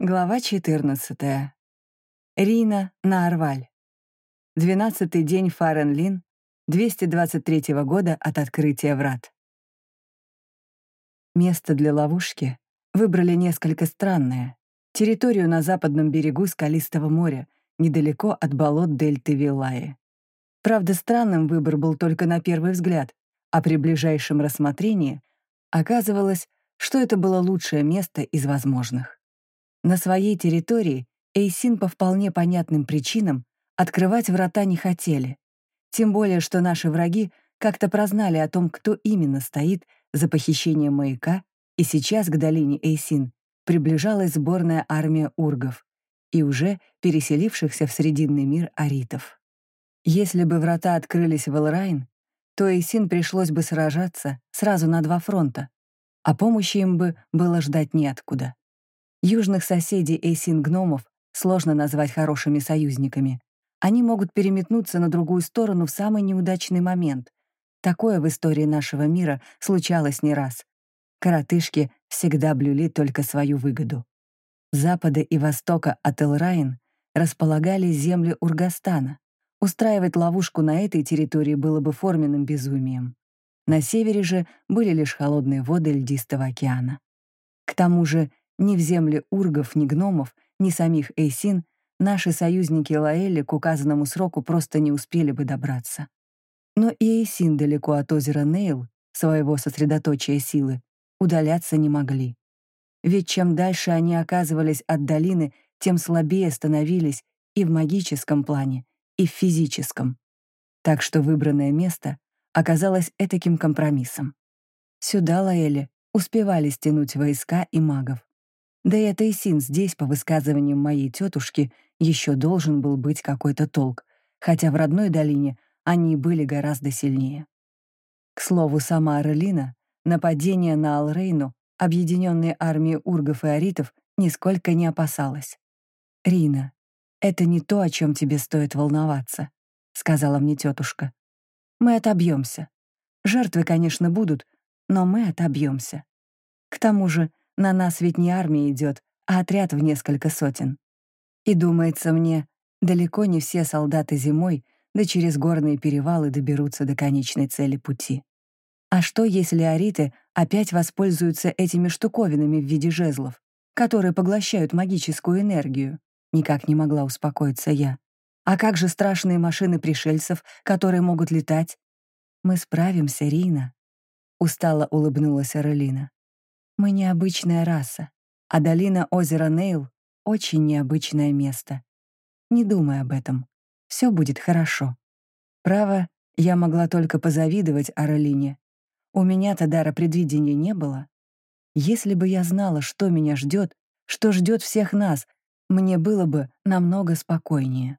Глава 14. Рина на Арваль. Двенадцатый день Фаренлин, 223 года от открытия врат. Место для ловушки выбрали несколько странное. Территорию на западном берегу Скалистого моря, недалеко от болот дельты Виллаи. Правда, странным выбор был только на первый взгляд, а при ближайшем рассмотрении оказывалось, что это было лучшее место из возможных. На своей территории Эйсин по вполне понятным причинам открывать врата не хотели. Тем более, что наши враги как-то прознали о том, кто именно стоит за похищением маяка, и сейчас к долине Эйсин приближалась сборная армия ургов и уже переселившихся в Срединный мир аритов. Если бы врата открылись в Элрайн, то Эйсин пришлось бы сражаться сразу на два фронта, а помощи им бы было ждать неоткуда. Южных соседей эйсин-гномов сложно назвать хорошими союзниками. Они могут переметнуться на другую сторону в самый неудачный момент. Такое в истории нашего мира случалось не раз. Коротышки всегда блюли только свою выгоду. Запада и востока от Элрайн располагались земли Ургастана. Устраивать ловушку на этой территории было бы форменным безумием. На севере же были лишь холодные воды льдистого океана. К тому же ни в земле ургов, ни гномов, ни самих Эйсин наши союзники Лаэли к указанному сроку просто не успели бы добраться. Но и Эйсин далеко от озера Нейл, своего сосредоточия силы, удаляться не могли. Ведь чем дальше они оказывались от долины, тем слабее становились и в магическом плане, и в физическом. Так что выбранное место оказалось этаким компромиссом. Сюда Лаэли успевали стянуть войска и магов. Да и это и син здесь, по высказываниям моей тетушки, еще должен был быть какой-то толк, хотя в родной долине они были гораздо сильнее. К слову, сама Арелина, нападение на Алрейну, объединенные армии ургов и аритов, нисколько не опасалась. «Рина, это не то, о чем тебе стоит волноваться», — сказала мне тетушка. «Мы отобьемся. Жертвы, конечно, будут, но мы отобьемся. К тому же на нас ведь не армия идет, а отряд в несколько сотен. И думается мне, далеко не все солдаты зимой да через горные перевалы доберутся до конечной цели пути. А что, если ариты опять воспользуются этими штуковинами в виде жезлов, которые поглощают магическую энергию? Никак не могла успокоиться я. А как же страшные машины пришельцев, которые могут летать? Мы справимся, Рина. Устало улыбнулась Арелина. Мы необычная раса, а долина озера Нейл — очень необычное место. Не думай об этом. Все будет хорошо. Право, я могла только позавидовать Аралине. У меня-то дара предвидения не было. Если бы я знала, что меня ждет, что ждет всех нас, мне было бы намного спокойнее.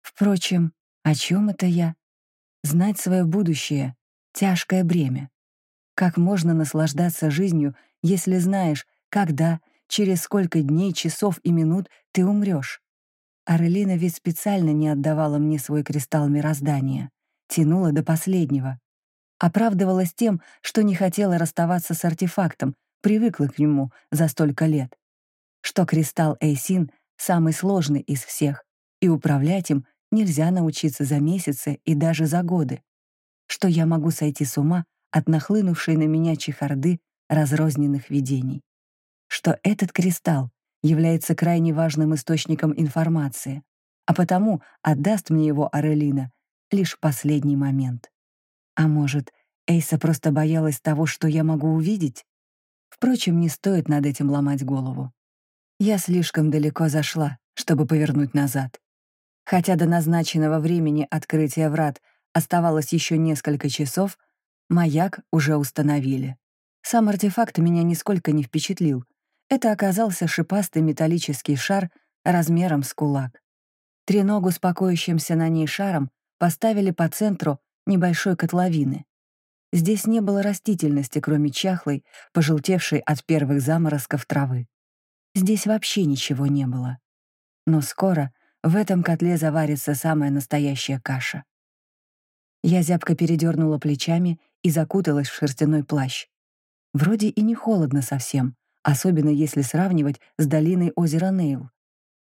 Впрочем, о чем это я? Знать свое будущее — тяжкое бремя. Как можно наслаждаться жизнью, если знаешь, когда, через сколько дней, часов и минут ты умрешь? Арелина ведь специально не отдавала мне свой кристалл мироздания, тянула до последнего. Оправдывалась тем, что не хотела расставаться с артефактом, привыкла к нему за столько лет. Что кристалл Эйсин самый сложный из всех, и управлять им нельзя научиться за месяцы и даже за годы. Что я могу сойти с ума, от нахлынувшей на меня чехарды разрозненных видений. Что этот кристалл является крайне важным источником информации, а потому отдаст мне его Арелина лишь в последний момент. А может, Эйса просто боялась того, что я могу увидеть? Впрочем, не стоит над этим ломать голову. Я слишком далеко зашла, чтобы повернуть назад. Хотя до назначенного времени открытия врат оставалось еще несколько часов, Маяк уже установили. Сам артефакт меня нисколько не впечатлил. Это оказался шипастый металлический шар размером с кулак. Треногу с покоящимся на ней шаром поставили по центру небольшой котловины. Здесь не было растительности, кроме чахлой, пожелтевшей от первых заморозков травы. Здесь вообще ничего не было. Но скоро в этом котле заварится самая настоящая каша. Я зябко передернула плечами и закуталась в шерстяной плащ. Вроде и не холодно совсем, особенно если сравнивать с долиной озера Нейл.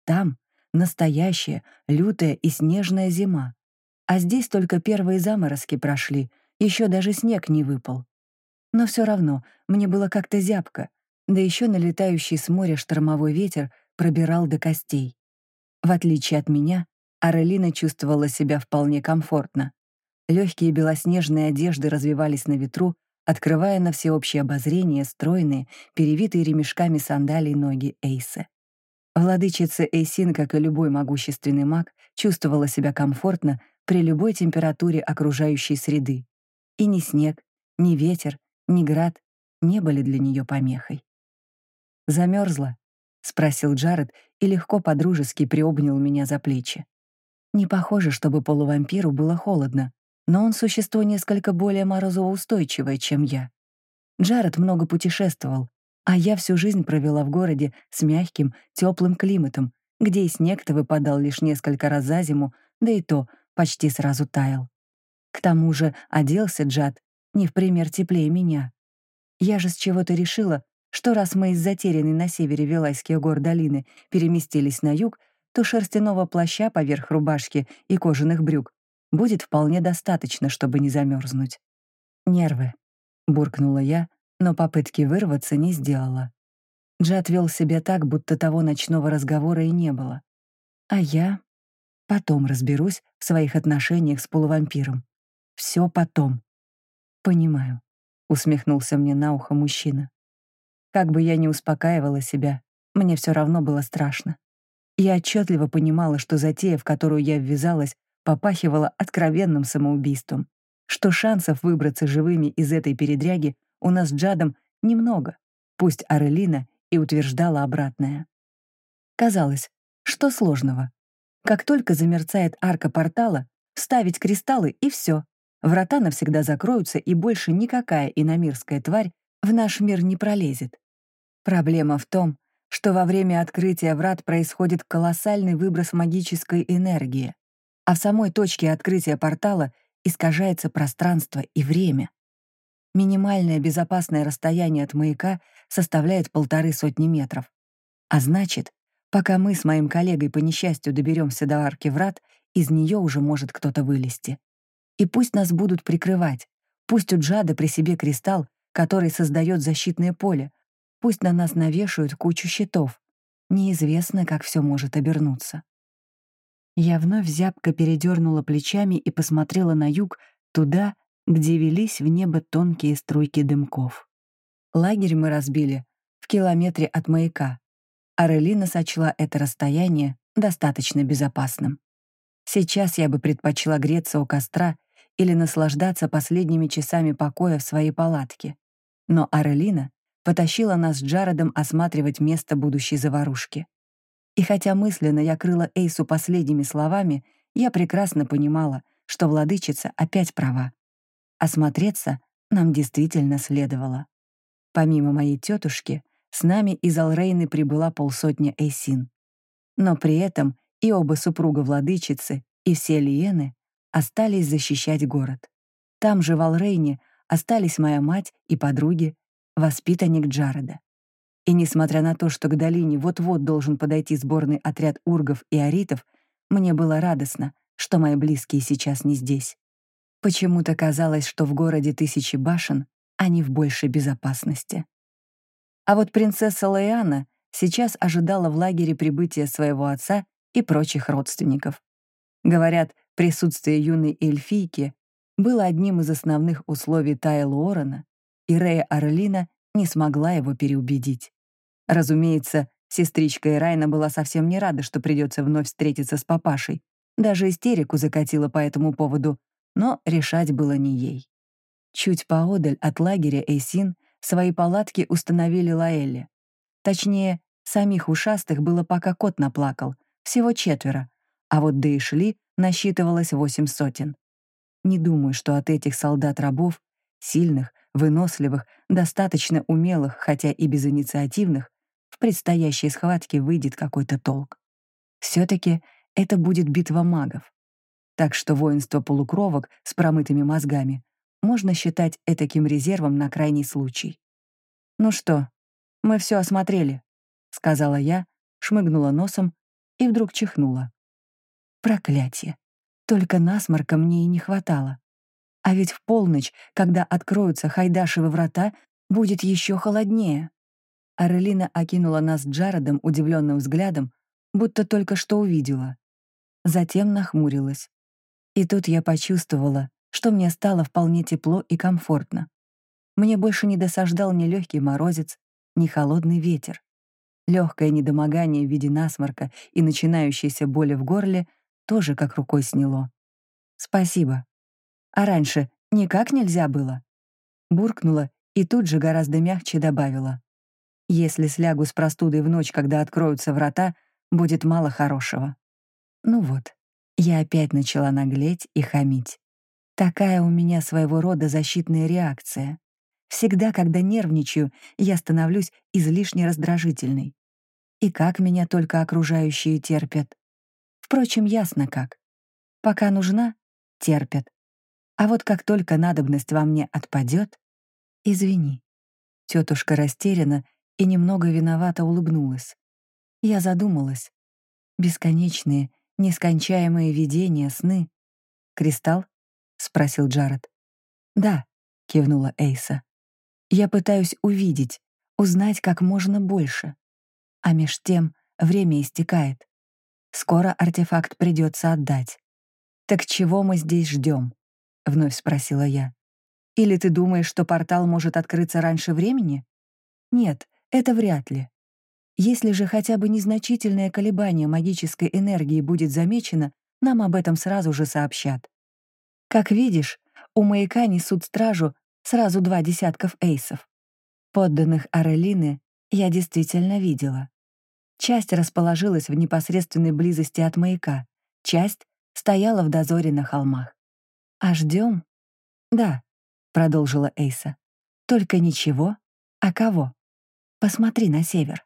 Там настоящая, лютая и снежная зима. А здесь только первые заморозки прошли, еще даже снег не выпал. Но все равно мне было как-то зябко, да еще налетающий с моря штормовой ветер пробирал до костей. В отличие от меня, Арелина чувствовала себя вполне комфортно. Легкие белоснежные одежды развивались на ветру, открывая на всеобщее обозрение стройные, перевитые ремешками сандалий ноги Эйса. Владычица Эйсин, как и любой могущественный маг, чувствовала себя комфортно при любой температуре окружающей среды. И ни снег, ни ветер, ни град не были для нее помехой. Замерзла? спросил Джаред и легко подружески приобнял меня за плечи. Не похоже, чтобы полувампиру было холодно, но он существо несколько более морозоустойчивое, чем я. Джаред много путешествовал, а я всю жизнь провела в городе с мягким, теплым климатом, где и снег-то выпадал лишь несколько раз за зиму, да и то почти сразу таял. К тому же оделся Джад не в пример теплее меня. Я же с чего-то решила, что раз мы из затерянной на севере Вилайских гор долины переместились на юг, то шерстяного плаща поверх рубашки и кожаных брюк будет вполне достаточно, чтобы не замерзнуть. «Нервы», — буркнула я, но попытки вырваться не сделала. Джад вел себя так, будто того ночного разговора и не было. А я потом разберусь в своих отношениях с полувампиром. Все потом. Понимаю, усмехнулся мне на ухо мужчина. Как бы я ни успокаивала себя, мне все равно было страшно. Я отчетливо понимала, что затея, в которую я ввязалась, попахивала откровенным самоубийством, что шансов выбраться живыми из этой передряги у нас с Джадом немного, пусть Арелина и утверждала обратное. Казалось, что сложного? Как только замерцает арка портала, вставить кристаллы и все. Врата навсегда закроются, и больше никакая иномирская тварь в наш мир не пролезет. Проблема в том, что во время открытия врат происходит колоссальный выброс магической энергии, а в самой точке открытия портала искажается пространство и время. Минимальное безопасное расстояние от маяка составляет полторы сотни метров. А значит, пока мы с моим коллегой по несчастью доберемся до арки врат, из нее уже может кто-то вылезти. И пусть нас будут прикрывать, пусть у Джада при себе кристалл, который создает защитное поле, пусть на нас навешают кучу щитов. Неизвестно, как все может обернуться. Я вновь зябко передернула плечами и посмотрела на юг, туда, где велись в небо тонкие струйки дымков. Лагерь мы разбили в километре от маяка. Арелина сочла это расстояние достаточно безопасным. Сейчас я бы предпочла греться у костра или наслаждаться последними часами покоя в своей палатке. Но Арелина потащила нас с Джаредом осматривать место будущей заварушки. И хотя мысленно я крыла Эйсу последними словами, я прекрасно понимала, что владычица опять права. Осмотреться нам действительно следовало. Помимо моей тетушки, с нами из Алрейны прибыла полсотня эйсин. Но при этом и оба супруга владычицы, и все лиены остались защищать город. Там же в Алрейне остались моя мать и подруги, воспитанник Джареда. И несмотря на то, что к долине вот-вот должен подойти сборный отряд ургов и аритов, мне было радостно, что мои близкие сейчас не здесь. Почему-то казалось, что в городе тысячи башен они в большей безопасности. А вот принцесса Лейана сейчас ожидала в лагере прибытия своего отца и прочих родственников. Говорят, присутствие юной эльфийки было одним из основных условий Тая Луорена, и Рея Орлина не смогла его переубедить. Разумеется, сестричка Ирайна была совсем не рада, что придется вновь встретиться с папашей. Даже истерику закатила по этому поводу, но решать было не ей. Чуть поодаль от лагеря Эйсин свои палатки установили Лаэлли. Точнее, самих ушастых было пока кот наплакал, всего четверо, а вот до Ишли насчитывалось восемь сотен. Не думаю, что от этих солдат-рабов, сильных, выносливых, достаточно умелых, хотя и безинициативных, в предстоящей схватке выйдет какой-то толк. все таки это будет битва магов. Так что воинство полукровок с промытыми мозгами можно считать этаким резервом на крайний случай. Ну что, «Мы все осмотрели», — сказала я, шмыгнула носом и вдруг чихнула. Проклятие. Только насморка мне и не хватало. А ведь в полночь, когда откроются Хайдашевы врата, будет еще холоднее. Арелина окинула нас Джародом удивленным взглядом, будто только что увидела. Затем нахмурилась. И тут я почувствовала, что мне стало вполне тепло и комфортно. Мне больше не досаждал ни легкий морозец, ни холодный ветер. Легкое недомогание в виде насморка и начинающейся боли в горле тоже как рукой сняло. «Спасибо. А раньше никак нельзя было?» Буркнула и тут же гораздо мягче добавила. «Если слягу с простудой в ночь, когда откроются врата, будет мало хорошего». Ну вот, я опять начала наглеть и хамить. Такая у меня своего рода защитная реакция. Всегда, когда нервничаю, я становлюсь излишне раздражительной. И как меня только окружающие терпят. Впрочем, ясно как. Пока нужна — терпят. А вот как только надобность во мне отпадет, извини. Тетушка растеряна и немного виновато улыбнулась. Я задумалась. Бесконечные, нескончаемые видения, сны. «Кристалл?» — спросил Джаред. «Да», — кивнула Эйса. «Я пытаюсь увидеть, узнать как можно больше. А меж тем время истекает. Скоро артефакт придется отдать. «Так чего мы здесь ждем? вновь спросила я. «Или ты думаешь, что портал может открыться раньше времени?» «Нет, это вряд ли. Если же хотя бы незначительное колебание магической энергии будет замечено, нам об этом сразу же сообщат. Как видишь, у маяка несут стражу сразу два десятков эйсов. Подданных Арелины я действительно видела. Часть расположилась в непосредственной близости от маяка, часть стояла в дозоре на холмах. «А ждем?» «Да», — продолжила Эйса. «Только ничего. А кого? Посмотри на север».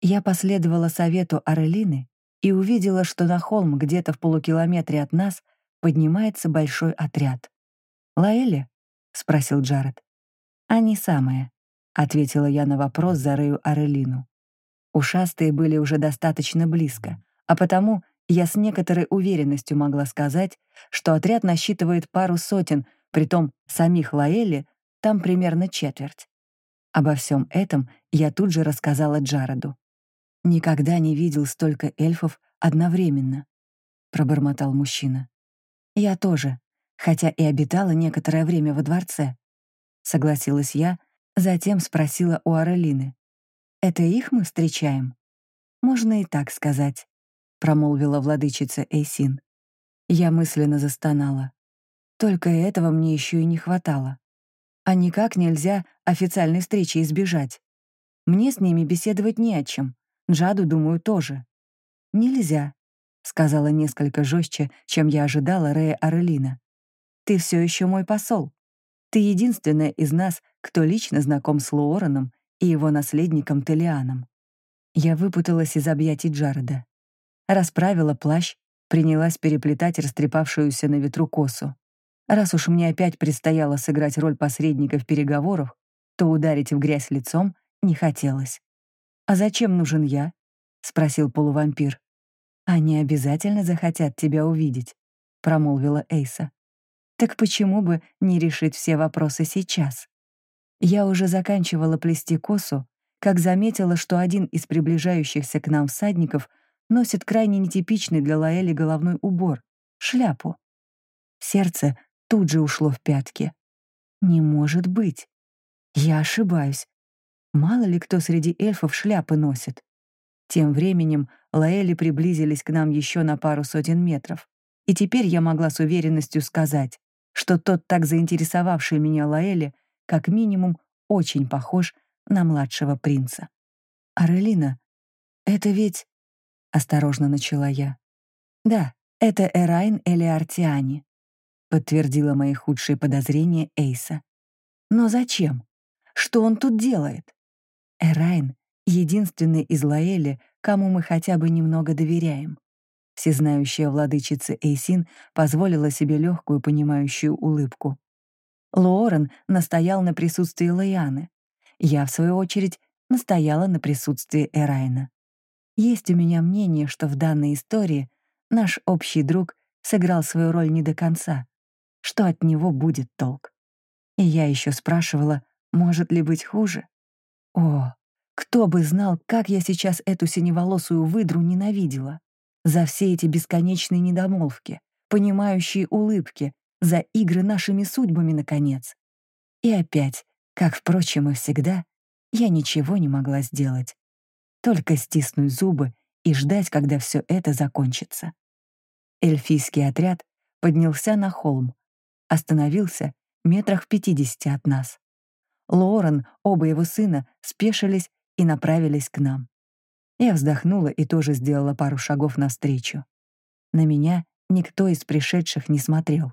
Я последовала совету Арелины и увидела, что на холм где-то в полукилометре от нас поднимается большой отряд. «Лаэли?» — спросил Джаред. «Они самые», — ответила я на вопрос за Рею Арелину. Ушастые были уже достаточно близко, а потому я с некоторой уверенностью могла сказать, что отряд насчитывает пару сотен, притом самих Лаэли там примерно четверть. Обо всем этом я тут же рассказала Джареду. «Никогда не видел столько эльфов одновременно», — пробормотал мужчина. «Я тоже, хотя и обитала некоторое время во дворце», — согласилась я, затем спросила у Арелины. «Это их мы встречаем?» «Можно и так сказать», — промолвила владычица Эйсин. Я мысленно застонала. Только этого мне еще и не хватало. А никак нельзя официальной встречи избежать. Мне с ними беседовать не о чем, Джаду, думаю, тоже. «Нельзя», — сказала несколько жестче, чем я ожидала Рея Арелина. «Ты все еще мой посол. Ты единственная из нас, кто лично знаком с Луораном и его наследником Телианом». Я выпуталась из объятий Джареда. Расправила плащ, принялась переплетать растрепавшуюся на ветру косу. Раз уж мне опять предстояло сыграть роль посредника в переговорах, то ударить в грязь лицом не хотелось. «А зачем нужен я?» — спросил полувампир. «Они обязательно захотят тебя увидеть», — промолвила Эйса. «Так почему бы не решить все вопросы сейчас?» Я уже заканчивала плести косу, как заметила, что один из приближающихся к нам всадников носит крайне нетипичный для Лаэли головной убор — шляпу. Сердце тут же ушло в пятки. «Не может быть! Я ошибаюсь. Мало ли кто среди эльфов шляпы носит. Тем временем Лаэли приблизились к нам еще на пару сотен метров. И теперь я могла с уверенностью сказать, что тот так заинтересовавший меня Лаэли как минимум очень похож на младшего принца. «Арелина, это ведь...» — осторожно начала я. «Да, это Эрайн Элиартиани», — подтвердила мои худшие подозрения Эйса. «Но зачем? Что он тут делает?» Эрайн — единственный из Лаэли, кому мы хотя бы немного доверяем. Всезнающая владычица Эйсин позволила себе легкую понимающую улыбку. Лоорен настоял на присутствии Лаяны. Я, в свою очередь, настояла на присутствии Эрайна. Есть у меня мнение, что в данной истории наш общий друг сыграл свою роль не до конца, что от него будет толк. И я еще спрашивала, может ли быть хуже? О, кто бы знал, как я сейчас эту синеволосую выдру ненавидела. За все эти бесконечные недомолвки, понимающие улыбки, за игры нашими судьбами, наконец. И опять, как, впрочем, и всегда, я ничего не могла сделать. Только стиснуть зубы и ждать, когда все это закончится. Эльфийский отряд поднялся на холм, остановился метрах в пятидесяти от нас. Лорен, оба его сына, спешились и направились к нам. Я вздохнула и тоже сделала пару шагов навстречу. На меня никто из пришедших не смотрел.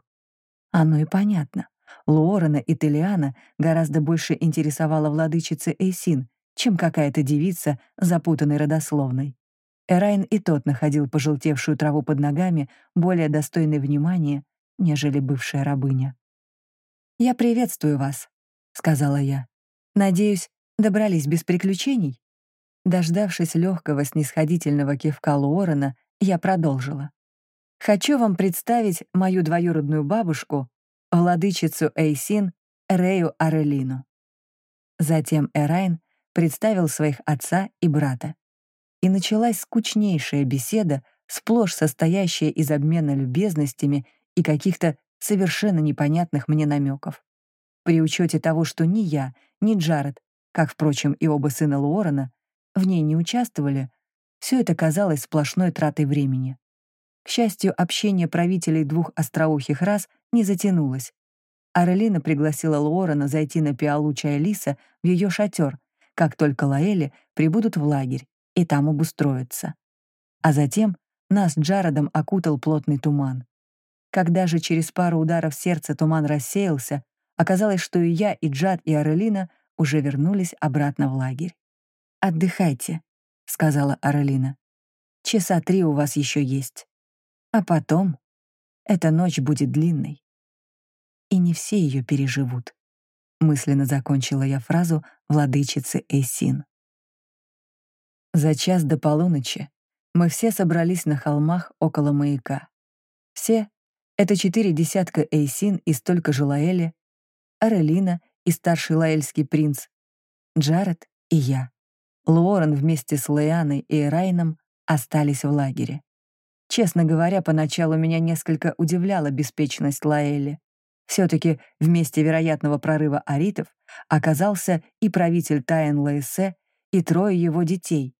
Оно и понятно. Лорена и Телиана гораздо больше интересовала владычица Эйсин, чем какая-то девица, запутанной родословной. Эрайн и тот находил пожелтевшую траву под ногами более достойной внимания, нежели бывшая рабыня. «Я приветствую вас», — сказала я. «Надеюсь, добрались без приключений?» Дождавшись легкого снисходительного кивка Луорена, я продолжила. «Хочу вам представить мою двоюродную бабушку, владычицу Эйсин, Рею Арелину». Затем Эрайн представил своих отца и брата. И началась скучнейшая беседа, сплошь состоящая из обмена любезностями и каких-то совершенно непонятных мне намеков. При учете того, что ни я, ни Джаред, как, впрочем, и оба сына Луорена, в ней не участвовали, все это казалось сплошной тратой времени. К счастью, общение правителей двух остроухих рас не затянулось. Арелина пригласила Луорена зайти на пиалу чая Лиса в ее шатер, как только Лаэли прибудут в лагерь, и там обустроятся. А затем нас Джаредом окутал плотный туман. Когда же через пару ударов сердца туман рассеялся, оказалось, что и я, и Джад, и Арелина уже вернулись обратно в лагерь. «Отдыхайте», — сказала Арелина. «Часа три у вас еще есть. А потом эта ночь будет длинной. И не все ее переживут», — мысленно закончила я фразу владычицы Эйсин. За час до полуночи мы все собрались на холмах около маяка. Все это четыре десятка Эйсин и столько же Лаэли, Арелина и старший лаэльский принц, Джаред и я. Луорен вместе с Леаной и Райном остались в лагере. Честно говоря, поначалу меня несколько удивляла беспечность Лаэли. Все-таки вместе вероятного прорыва аритов оказался и правитель Таен Лаэссе, и трое его детей.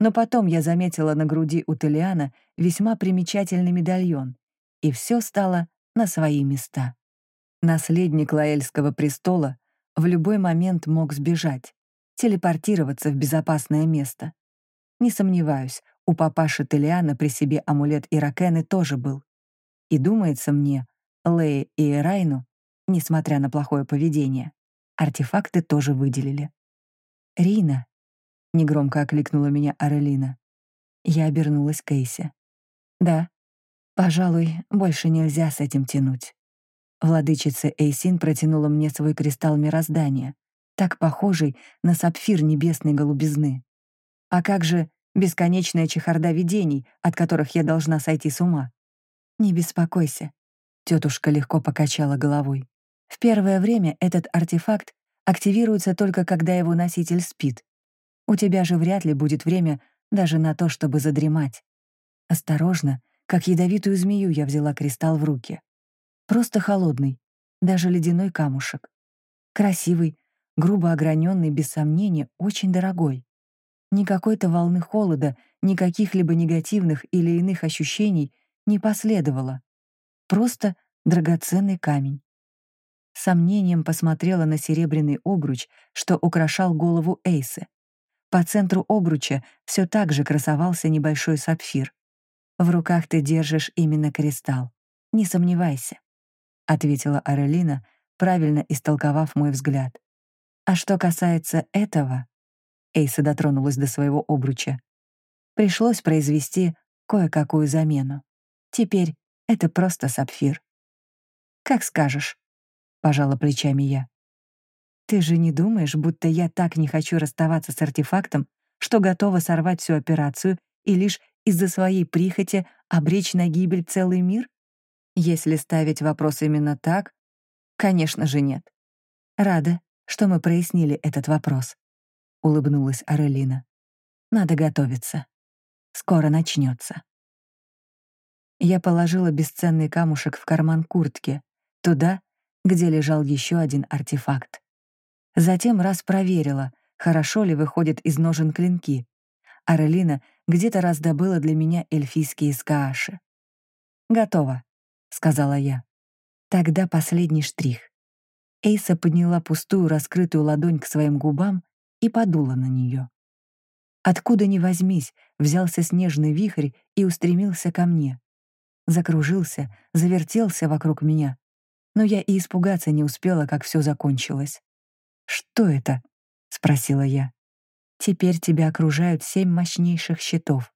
Но потом я заметила на груди у Телиана весьма примечательный медальон, и все стало на свои места. Наследник Лаэльского престола в любой момент мог сбежать, телепортироваться в безопасное место. Не сомневаюсь, у папаши Телиана при себе амулет Иракены тоже был. И думается мне, Лее и Эрайну, несмотря на плохое поведение, артефакты тоже выделили. «Рина», — негромко окликнула меня Арелина. Я обернулась к Эйсе. «Да, Пожалуй, больше нельзя с этим тянуть. Владычица Эйсин протянула мне свой кристалл мироздания, так похожий на сапфир небесной голубизны. А как же бесконечная чехарда видений, от которых я должна сойти с ума? Не беспокойся. Тетушка легко покачала головой. В первое время этот артефакт активируется только когда его носитель спит. У тебя же вряд ли будет время даже на то, чтобы задремать. Осторожно, как ядовитую змею я взяла кристалл в руки. Просто холодный, даже ледяной камушек. Красивый, грубо ограненный, без сомнения, очень дорогой. Ни какой-то волны холода, ни каких-либо негативных или иных ощущений не последовало. Просто драгоценный камень. сомнением посмотрела на серебряный обруч, что украшал голову Эйсы. По центру обруча все так же красовался небольшой сапфир. В руках ты держишь именно кристалл. Не сомневайся», — ответила Арелина, правильно истолковав мой взгляд. «А что касается этого...» Эйса дотронулась до своего обруча. «Пришлось произвести кое-какую замену. Теперь это просто сапфир». «Как скажешь», — пожала плечами я. Ты же не думаешь, будто я так не хочу расставаться с артефактом, что готова сорвать всю операцию и лишь из-за своей прихоти обречь на гибель целый мир? Если ставить вопрос именно так, конечно же нет. Рада, что мы прояснили этот вопрос, улыбнулась Арелина. Надо готовиться. Скоро начнется. Я положила бесценный камушек в карман куртки, туда, где лежал еще один артефакт. Затем раз проверила, хорошо ли выходят из ножен клинки. Арелина где-то раздобыла для меня эльфийские скааши. «Готово», — сказала я. «Тогда последний штрих». Эйса подняла пустую раскрытую ладонь к своим губам и подула на нее. Откуда ни возьмись, взялся снежный вихрь и устремился ко мне. Закружился, завертелся вокруг меня, но я и испугаться не успела, как все закончилось. «Что это?» — спросила я. «Теперь тебя окружают семь мощнейших щитов.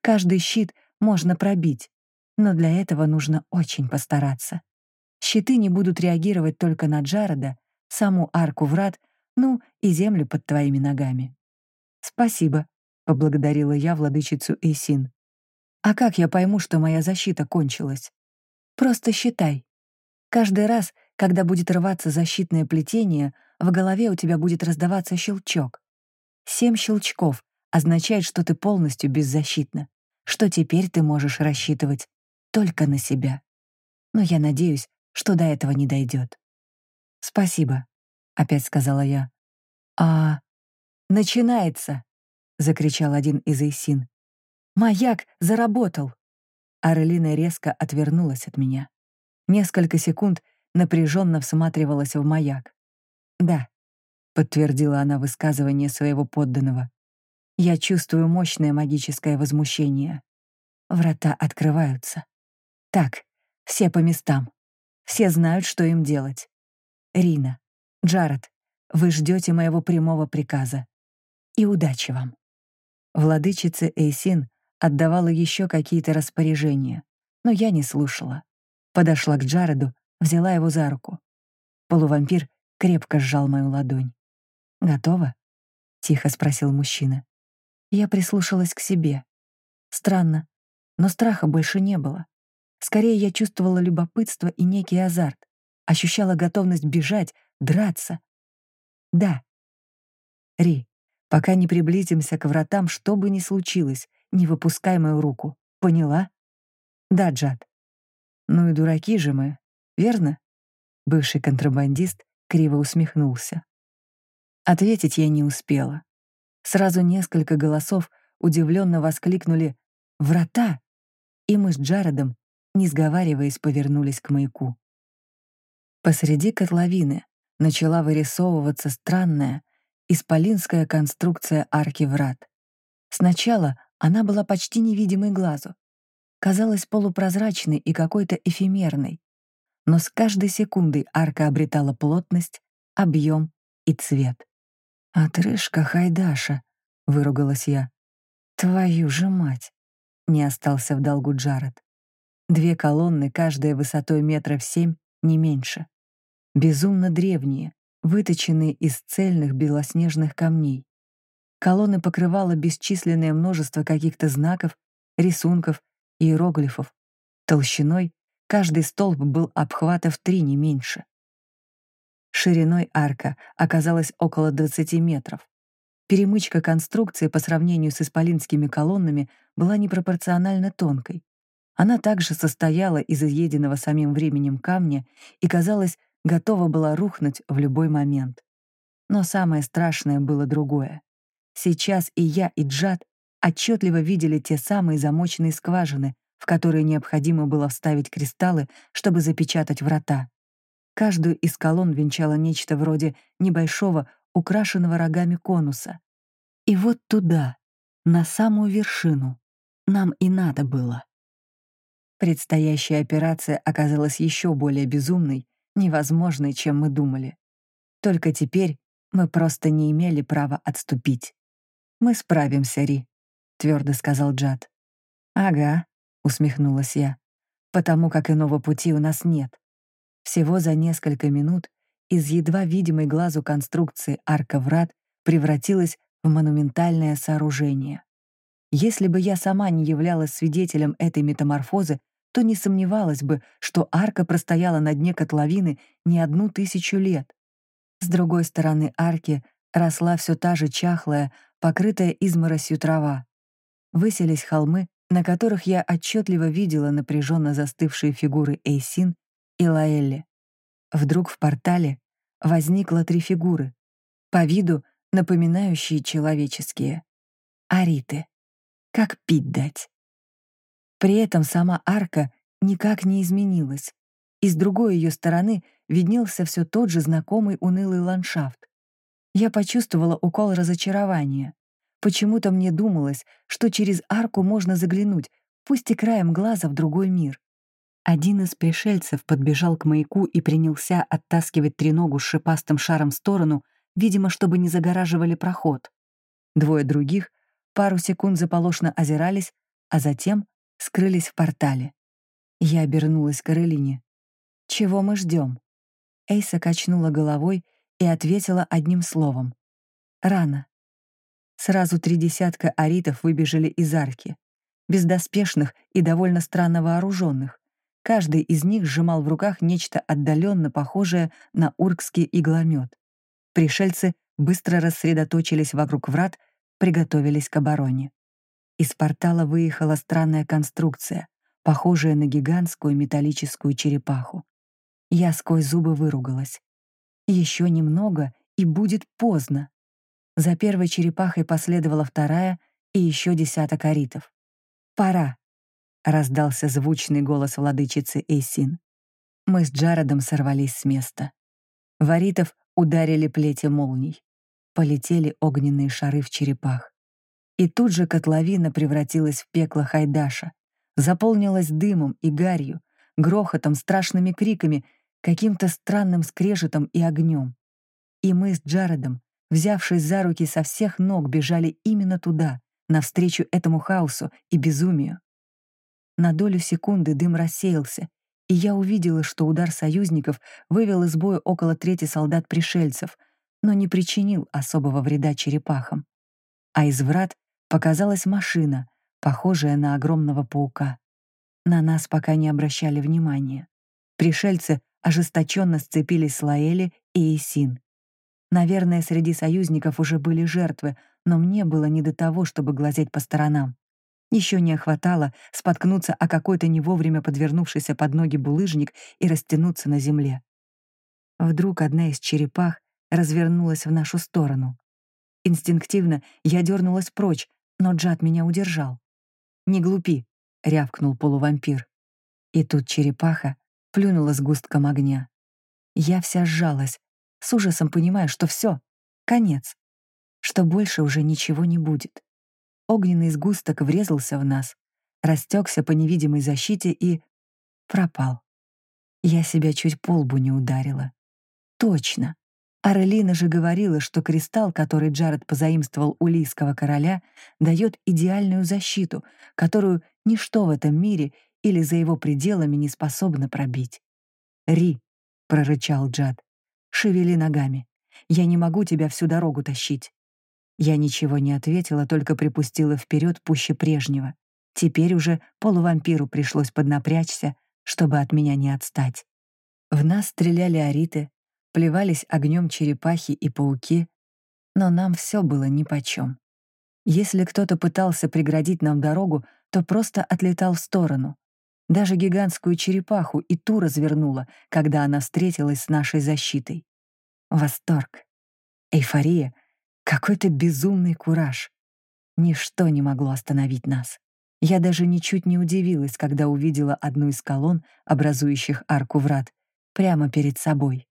Каждый щит можно пробить, но для этого нужно очень постараться. Щиты не будут реагировать только на Джарода, саму арку врат, ну и землю под твоими ногами». «Спасибо», — поблагодарила я владычицу Эйсин. «А как я пойму, что моя защита кончилась?» «Просто считай. Каждый раз, когда будет рваться защитное плетение, в голове у тебя будет раздаваться щелчок. Семь щелчков означает, что ты полностью беззащитна, что теперь ты можешь рассчитывать только на себя. Но я надеюсь, что до этого не дойдет. «Спасибо», — опять сказала я. «А... начинается!» — закричал один из Эйсин. «Маяк заработал!» Арелина резко отвернулась от меня. Несколько секунд напряженно всматривалась в маяк. «Да», — подтвердила она высказывание своего подданного. «Я чувствую мощное магическое возмущение. Врата открываются. Так, все по местам. Все знают, что им делать. Рина, Джаред, вы ждете моего прямого приказа. И удачи вам». Владычица Эйсин отдавала еще какие-то распоряжения, но я не слушала. Подошла к Джареду, взяла его за руку. Полувампир крепко сжал мою ладонь. «Готово?» — тихо спросил мужчина. Я прислушалась к себе. Странно, но страха больше не было. Скорее, я чувствовала любопытство и некий азарт, ощущала готовность бежать, драться. Да. Ри, пока не приблизимся к вратам, что бы ни случилось, не выпускай мою руку. Поняла? Да, Джад. Ну и дураки же мы, верно? Бывший контрабандист криво усмехнулся. Ответить я не успела. Сразу несколько голосов удивленно воскликнули «Врата!» И мы с Джаредом, не сговариваясь, повернулись к маяку. Посреди котловины начала вырисовываться странная, исполинская конструкция арки врат. Сначала она была почти невидимой глазу, казалась полупрозрачной и какой-то эфемерной, но с каждой секундой арка обретала плотность, объем и цвет. «Отрыжка Хайдаша», — выругалась я. «Твою же мать!» — не остался в долгу Джаред. Две колонны, каждая высотой метров семь, не меньше. Безумно древние, выточенные из цельных белоснежных камней. Колонны покрывало бесчисленное множество каких-то знаков, рисунков, иероглифов, толщиной Каждый столб был обхватов три, не меньше. Шириной арка оказалась около 20 метров. Перемычка конструкции по сравнению с исполинскими колоннами была непропорционально тонкой. Она также состояла из изъеденного самим временем камня и, казалось, готова была рухнуть в любой момент. Но самое страшное было другое. Сейчас и я, и Джад отчетливо видели те самые замочные скважины, в которые необходимо было вставить кристаллы, чтобы запечатать врата. Каждую из колонн венчало нечто вроде небольшого, украшенного рогами конуса. И вот туда, на самую вершину, нам и надо было. Предстоящая операция оказалась еще более безумной, невозможной, чем мы думали. Только теперь мы просто не имели права отступить. «Мы справимся, Ри», — твердо сказал Джад. «Ага», усмехнулась я, потому как иного пути у нас нет. Всего за несколько минут из едва видимой глазу конструкции арка врат превратилась в монументальное сооружение. Если бы я сама не являлась свидетелем этой метаморфозы, то не сомневалась бы, что арка простояла на дне котловины не одну тысячу лет. С другой стороны арки росла все та же чахлая, покрытая изморосью трава. Выселись холмы, на которых я отчетливо видела напряженно застывшие фигуры Эйсин и Лаэлли. Вдруг в портале возникло три фигуры, по виду напоминающие человеческие. Ариты. Как пить дать. При этом сама арка никак не изменилась, и с другой ее стороны виднелся все тот же знакомый унылый ландшафт. Я почувствовала укол разочарования. Почему-то мне думалось, что через арку можно заглянуть, пусть и краем глаза, в другой мир. Один из пришельцев подбежал к маяку и принялся оттаскивать треногу с шипастым шаром в сторону, видимо, чтобы не загораживали проход. Двое других пару секунд заполошно озирались, а затем скрылись в портале. Я обернулась к Каролине. «Чего мы ждем? Эйса качнула головой и ответила одним словом. «Рано». Сразу три десятка аритов выбежали из арки, бездоспешных и довольно странно вооруженных. Каждый из них сжимал в руках нечто отдаленно похожее на уркский игломет. Пришельцы быстро рассредоточились вокруг врат, приготовились к обороне. Из портала выехала странная конструкция, похожая на гигантскую металлическую черепаху. Я сквозь зубы выругалась. Еще немного, и будет поздно. За первой черепахой последовала вторая и еще десяток аритов. «Пора», — раздался звучный голос владычицы Эйсин. Мы с Джаредом сорвались с места. Варитов ударили плети молний. Полетели огненные шары в черепах. И тут же котловина превратилась в пекло Хайдаша, заполнилась дымом и гарью, грохотом, страшными криками, каким-то странным скрежетом и огнем. И мы с Джаредом, взявшись за руки со всех ног, бежали именно туда, навстречу этому хаосу и безумию. На долю секунды дым рассеялся, и я увидела, что удар союзников вывел из боя около трети солдат-пришельцев, но не причинил особого вреда черепахам. А из врат показалась машина, похожая на огромного паука. На нас пока не обращали внимания. Пришельцы ожесточенно сцепились с Лаэли и Исин. Наверное, среди союзников уже были жертвы, но мне было не до того, чтобы глазеть по сторонам. Еще не хватало споткнуться о какой-то не вовремя подвернувшийся под ноги булыжник и растянуться на земле. Вдруг одна из черепах развернулась в нашу сторону. Инстинктивно я дернулась прочь, но Джад меня удержал. «Не глупи», — рявкнул полувампир. И тут черепаха плюнула с густком огня. Я вся сжалась, с ужасом понимая, что все, конец, что больше уже ничего не будет. Огненный сгусток врезался в нас, растекся по невидимой защите и... пропал. Я себя чуть по лбу не ударила. Точно. Арелина же говорила, что кристалл, который Джаред позаимствовал у лийского короля, дает идеальную защиту, которую ничто в этом мире или за его пределами не способно пробить. «Ри», — прорычал Джад, — «шевели ногами. Я не могу тебя всю дорогу тащить». Я ничего не ответила, только припустила вперед пуще прежнего. Теперь уже полувампиру пришлось поднапрячься, чтобы от меня не отстать. В нас стреляли ариты, плевались огнем черепахи и пауки, но нам все было нипочем. Если кто-то пытался преградить нам дорогу, то просто отлетал в сторону. Даже гигантскую черепаху и ту развернула, когда она встретилась с нашей защитой. Восторг, эйфория, какой-то безумный кураж. Ничто не могло остановить нас. Я даже ничуть не удивилась, когда увидела одну из колонн, образующих арку врат, прямо перед собой.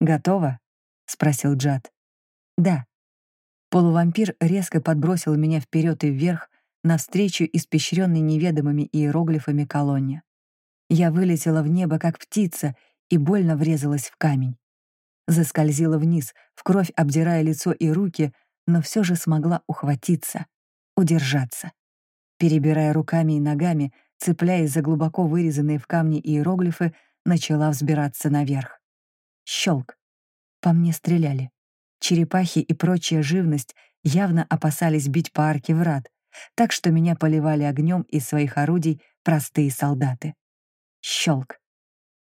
«Готово?» — спросил Джад. «Да». Полувампир резко подбросил меня вперед и вверх, навстречу испещренной неведомыми иероглифами колонне. Я вылетела в небо, как птица, и больно врезалась в камень. Заскользила вниз, в кровь обдирая лицо и руки, но все же смогла ухватиться, удержаться. Перебирая руками и ногами, цепляясь за глубоко вырезанные в камне иероглифы, начала взбираться наверх. Щелк. По мне стреляли. Черепахи и прочая живность явно опасались бить по арке врат, так что меня поливали огнем из своих орудий простые солдаты. Щелк.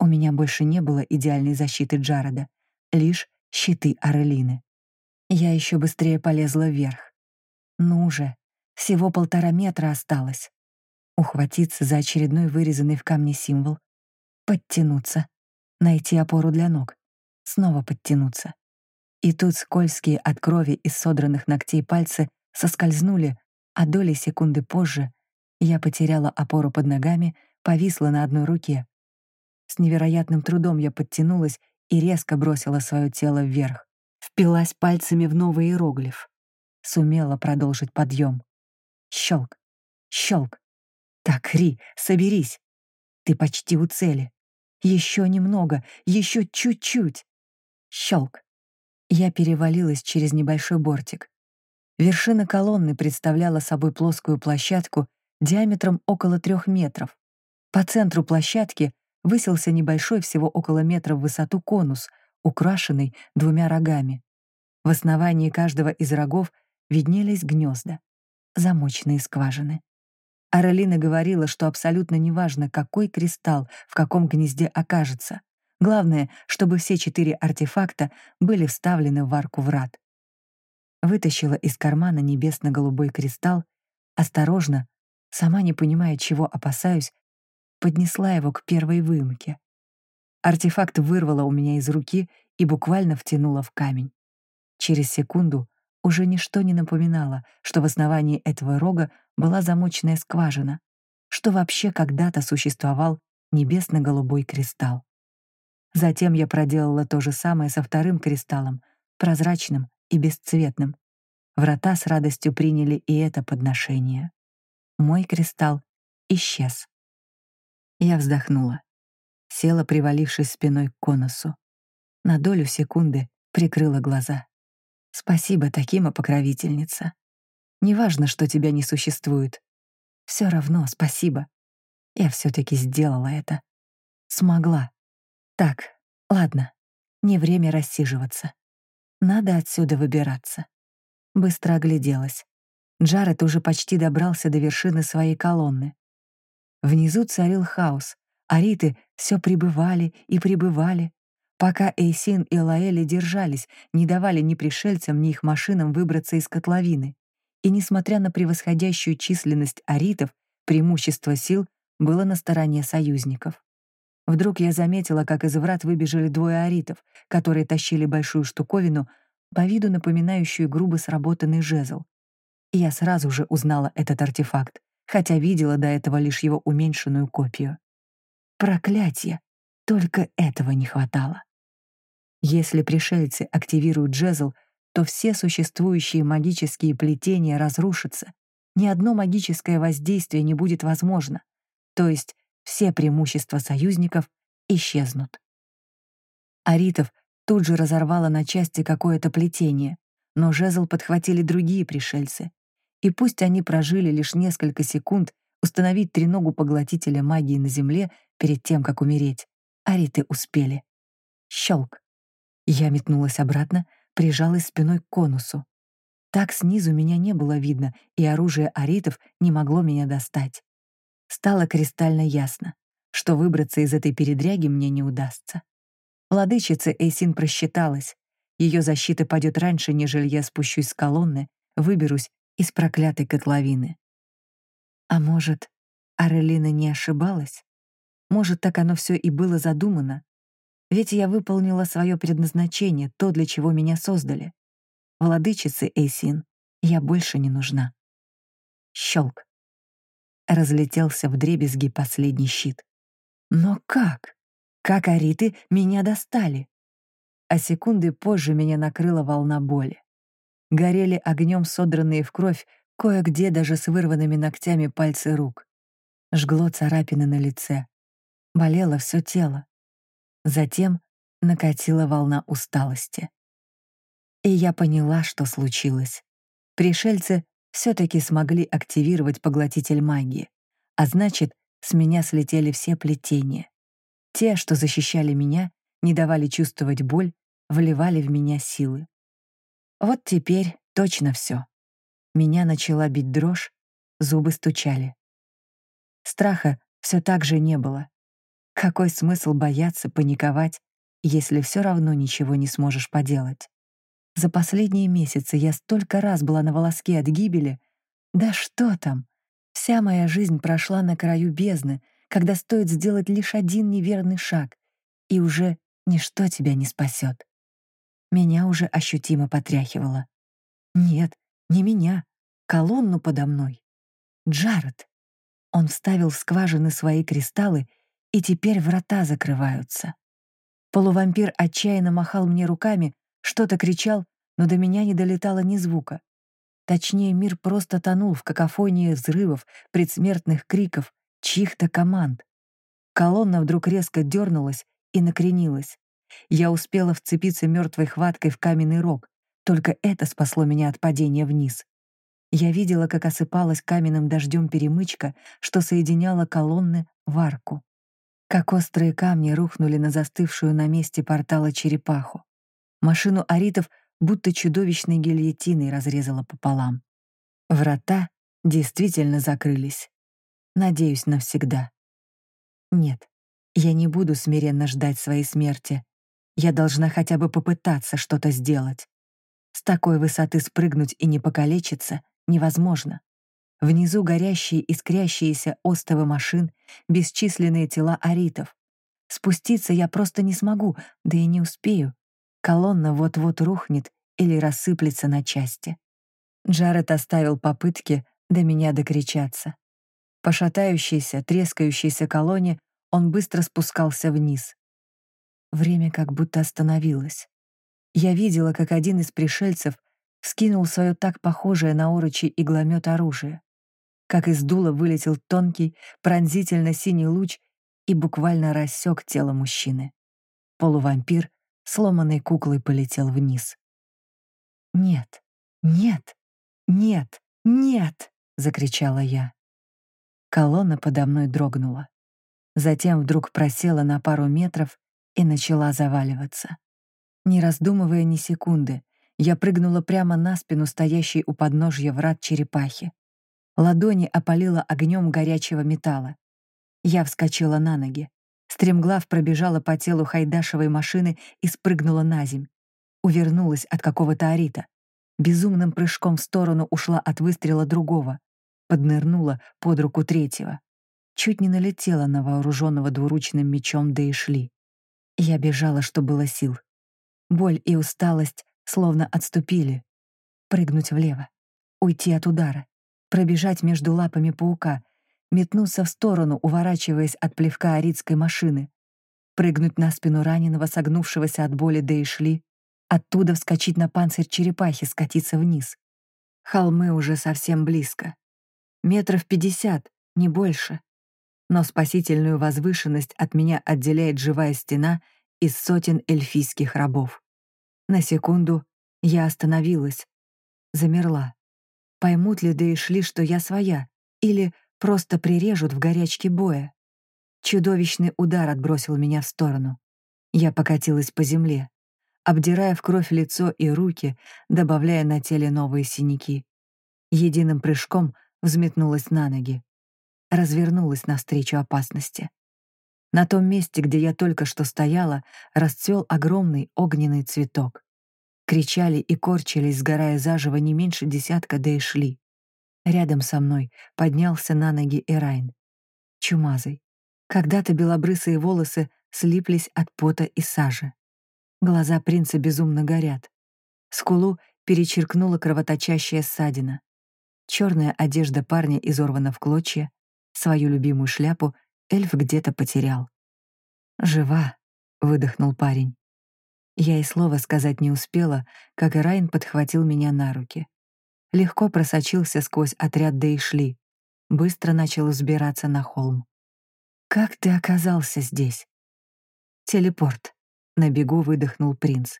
У меня больше не было идеальной защиты Джареда, лишь щиты Арелины. Я еще быстрее полезла вверх. Ну же, всего полтора метра осталось. Ухватиться за очередной вырезанный в камне символ. Подтянуться. Найти опору для ног. Снова подтянуться. И тут скользкие от крови и содранных ногтей пальцы соскользнули, а доли секунды позже я потеряла опору под ногами, повисла на одной руке. С невероятным трудом я подтянулась и резко бросила свое тело вверх. Впилась пальцами в новый иероглиф. Сумела продолжить подъем. Щелк, щелк. Так, Ри, соберись. Ты почти у цели. Еще немного, еще чуть-чуть. Щелк. Я перевалилась через небольшой бортик. Вершина колонны представляла собой плоскую площадку диаметром около трех метров. По центру площадки высился небольшой всего около метра в высоту конус, украшенный двумя рогами. В основании каждого из рогов виднелись гнезда, замочные скважины. Аралина говорила, что абсолютно неважно, какой кристалл в каком гнезде окажется. Главное, чтобы все четыре артефакта были вставлены в арку врат. Вытащила из кармана небесно-голубой кристалл, осторожно, сама не понимая, чего опасаюсь, поднесла его к первой выемке. Артефакт вырвала у меня из руки и буквально втянула в камень. Через секунду уже ничто не напоминало, что в основании этого рога была замочная скважина, что вообще когда-то существовал небесно-голубой кристалл. Затем я проделала то же самое со вторым кристаллом, прозрачным и бесцветным. Врата с радостью приняли и это подношение. Мой кристалл исчез. Я вздохнула. Села, привалившись спиной к конусу. На долю секунды прикрыла глаза. Спасибо, Такима, покровительница. Неважно, что тебя не существует. Все равно спасибо. Я все-таки сделала это. Смогла. Так, ладно, не время рассиживаться. Надо отсюда выбираться. Быстро огляделась. Джаред уже почти добрался до вершины своей колонны. Внизу царил хаос. Ариты все прибывали и прибывали, пока Эйсин и Лаэли держались, не давали ни пришельцам, ни их машинам выбраться из котловины. И несмотря на превосходящую численность аритов, преимущество сил было на стороне союзников. Вдруг я заметила, как из врат выбежали двое аритов, которые тащили большую штуковину, по виду напоминающую грубо сработанный жезл. И я сразу же узнала этот артефакт хотя видела до этого лишь его уменьшенную копию. Проклятие! Только этого не хватало. Если пришельцы активируют джезл, то все существующие магические плетения разрушатся, ни одно магическое воздействие не будет возможно, то есть все преимущества союзников исчезнут. Аритов тут же разорвало на части какое-то плетение, но жезл подхватили другие пришельцы, и пусть они прожили лишь несколько секунд установить треногу поглотителя магии на земле перед тем, как умереть, ариты успели. Щелк. Я метнулась обратно, прижалась спиной к конусу. Так снизу меня не было видно, и оружие аритов не могло меня достать. Стало кристально ясно, что выбраться из этой передряги мне не удастся. Владычица Эйсин просчиталась. Ее защита падет раньше, нежели я спущусь с колонны, выберусь из проклятой котловины. А может, Арелина не ошибалась? Может, так оно все и было задумано? Ведь я выполнила свое предназначение, то, для чего меня создали. Владычице Эйсин я больше не нужна. Щелк. Разлетелся в дребезги последний щит. Но как? Как ариты меня достали? А секунды позже меня накрыла волна боли. Горели огнем содранные в кровь, кое-где даже с вырванными ногтями пальцы рук. Жгло царапины на лице. Болело все тело. Затем накатила волна усталости. И я поняла, что случилось. Пришельцы все-таки смогли активировать поглотитель магии, а значит, с меня слетели все плетения. Те, что защищали меня, не давали чувствовать боль, вливали в меня силы. Вот теперь точно все. Меня начала бить дрожь, зубы стучали. Страха все так же не было. Какой смысл бояться, паниковать, если все равно ничего не сможешь поделать? За последние месяцы я столько раз была на волоске от гибели. Да что там? Вся моя жизнь прошла на краю бездны, когда стоит сделать лишь один неверный шаг, и уже ничто тебя не спасет. Меня уже ощутимо потряхивало. Нет, не меня, колонну подо мной. Джаред. Он вставил в скважины свои кристаллы, и теперь врата закрываются. Полувампир отчаянно махал мне руками, что-то кричал, но до меня не долетало ни звука. Точнее, мир просто тонул в какофонии взрывов, предсмертных криков, чьих-то команд. Колонна вдруг резко дернулась и накренилась. Я успела вцепиться мертвой хваткой в каменный рог, только это спасло меня от падения вниз. Я видела, как осыпалась каменным дождем перемычка, что соединяла колонны в арку. Как острые камни рухнули на застывшую на месте портала черепаху. Машину аритов будто чудовищной гильотиной разрезала пополам. Врата действительно закрылись. Надеюсь, навсегда. Нет, я не буду смиренно ждать своей смерти. Я должна хотя бы попытаться что-то сделать. С такой высоты спрыгнуть и не покалечиться невозможно. Внизу горящие искрящиеся остовы машин, бесчисленные тела аритов. Спуститься я просто не смогу, да и не успею. Колонна вот-вот рухнет или рассыплется на части. Джаред оставил попытки до меня докричаться. По шатающейся, трескающейся колонне он быстро спускался вниз. Время как будто остановилось. Я видела, как один из пришельцев скинул свое так похожее на орочи игломет оружие, как из дула вылетел тонкий, пронзительно синий луч и буквально рассек тело мужчины. Полувампир сломанной куклой полетел вниз. «Нет, нет, нет, нет!» — закричала я. Колонна подо мной дрогнула. Затем вдруг просела на пару метров и начала заваливаться. Не раздумывая ни секунды, я прыгнула прямо на спину стоящей у подножья врат черепахи. Ладони опалило огнем горячего металла. Я вскочила на ноги. Стремглав пробежала по телу хайдашевой машины и спрыгнула на земь. Увернулась от какого-то арита. Безумным прыжком в сторону ушла от выстрела другого. Поднырнула под руку третьего. Чуть не налетела на вооруженного двуручным мечом Дейшли. Я бежала, что было сил. Боль и усталость словно отступили. Прыгнуть влево, уйти от удара, пробежать между лапами паука, метнуться в сторону, уворачиваясь от плевка аридской машины, прыгнуть на спину раненого, согнувшегося от боли Дейшли, оттуда вскочить на панцирь черепахи, скатиться вниз. Холмы уже совсем близко. Метров пятьдесят, не больше но спасительную возвышенность от меня отделяет живая стена из сотен эльфийских рабов. На секунду я остановилась, замерла. Поймут ли да и шли, что я своя, или просто прирежут в горячке боя? Чудовищный удар отбросил меня в сторону. Я покатилась по земле, обдирая в кровь лицо и руки, добавляя на теле новые синяки. Единым прыжком взметнулась на ноги развернулась навстречу опасности. На том месте, где я только что стояла, расцвел огромный огненный цветок. Кричали и корчились, сгорая заживо не меньше десятка, да и шли. Рядом со мной поднялся на ноги Эрайн. Чумазый. Когда-то белобрысые волосы слиплись от пота и сажи. Глаза принца безумно горят. Скулу перечеркнула кровоточащая ссадина. Черная одежда парня изорвана в клочья, Свою любимую шляпу эльф где-то потерял. «Жива», — выдохнул парень. Я и слова сказать не успела, как Райн подхватил меня на руки. Легко просочился сквозь отряд Дейшли, быстро начал взбираться на холм. «Как ты оказался здесь?» «Телепорт», — на бегу выдохнул принц.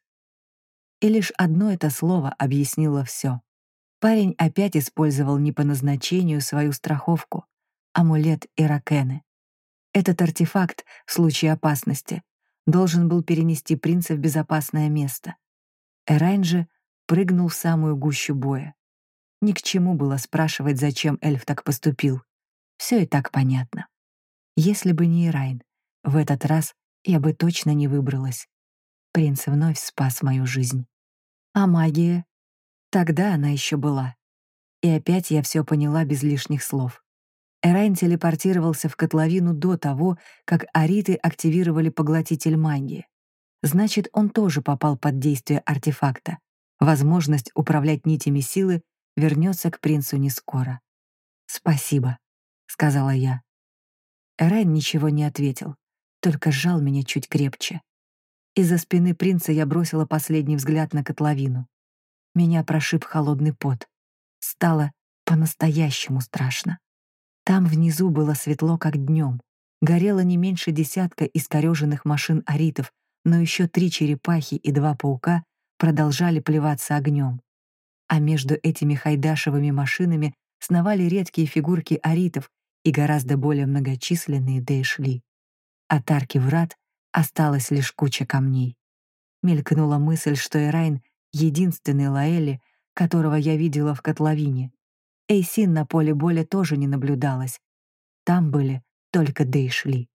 И лишь одно это слово объяснило все. Парень опять использовал не по назначению свою страховку амулет Иракены. Этот артефакт в случае опасности должен был перенести принца в безопасное место. Эрайн же прыгнул в самую гущу боя. Ни к чему было спрашивать, зачем эльф так поступил. Все и так понятно. Если бы не Ирайн, в этот раз я бы точно не выбралась. Принц вновь спас мою жизнь. А магия? Тогда она еще была. И опять я все поняла без лишних слов. Эрайн телепортировался в котловину до того, как ариты активировали поглотитель магии. Значит, он тоже попал под действие артефакта. Возможность управлять нитями силы вернется к принцу не скоро. «Спасибо», — сказала я. Эрайн ничего не ответил, только сжал меня чуть крепче. Из-за спины принца я бросила последний взгляд на котловину. Меня прошиб холодный пот. Стало по-настоящему страшно. Там внизу было светло, как днем. Горело не меньше десятка искореженных машин аритов, но еще три черепахи и два паука продолжали плеваться огнем. А между этими хайдашевыми машинами сновали редкие фигурки аритов и гораздо более многочисленные дейшли. От арки врат осталась лишь куча камней. Мелькнула мысль, что Эрайн — единственный Лаэли, которого я видела в котловине. Эйсин на поле боли тоже не наблюдалось. Там были только дейшли.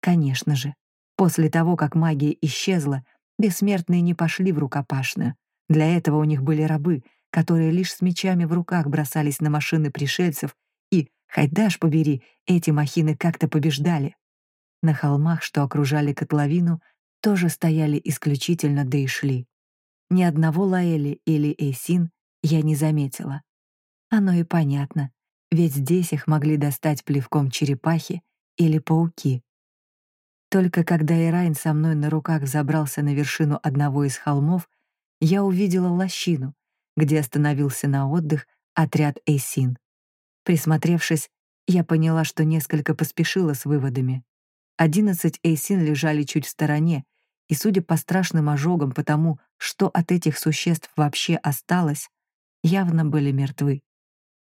Конечно же, после того, как магия исчезла, бессмертные не пошли в рукопашную. Для этого у них были рабы, которые лишь с мечами в руках бросались на машины пришельцев и, хайдаш побери, эти махины как-то побеждали. На холмах, что окружали котловину, тоже стояли исключительно дейшли. Ни одного Лаэли или Эйсин я не заметила. Оно и понятно, ведь здесь их могли достать плевком черепахи или пауки. Только когда Ирайн со мной на руках забрался на вершину одного из холмов, я увидела лощину, где остановился на отдых отряд Эйсин. Присмотревшись, я поняла, что несколько поспешила с выводами. Одиннадцать Эйсин лежали чуть в стороне, и, судя по страшным ожогам, потому что от этих существ вообще осталось, явно были мертвы.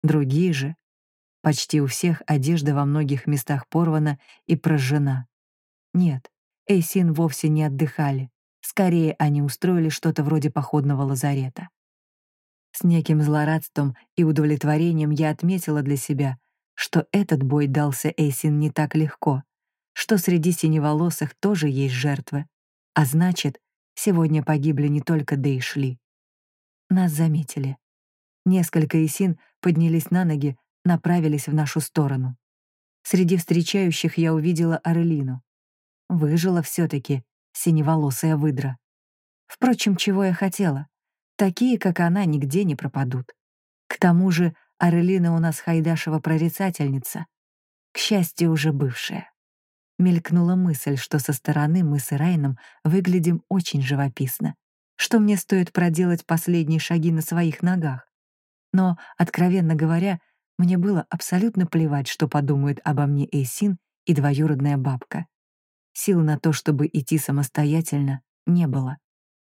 Другие же, почти у всех одежда во многих местах порвана и прожжена. Нет, Эйсин вовсе не отдыхали. Скорее, они устроили что-то вроде походного лазарета. С неким злорадством и удовлетворением я отметила для себя, что этот бой дался Эйсин не так легко, что среди синеволосых тоже есть жертвы, а значит, сегодня погибли не только Дейшли. Нас заметили. Несколько Эйсин поднялись на ноги, направились в нашу сторону. Среди встречающих я увидела Арелину. Выжила все-таки синеволосая выдра. Впрочем, чего я хотела? Такие, как она, нигде не пропадут. К тому же Арелина у нас хайдашева прорицательница. К счастью, уже бывшая. Мелькнула мысль, что со стороны мы с Райном выглядим очень живописно, что мне стоит проделать последние шаги на своих ногах. Но, откровенно говоря, мне было абсолютно плевать, что подумают обо мне Эйсин и двоюродная бабка. Сил на то, чтобы идти самостоятельно, не было.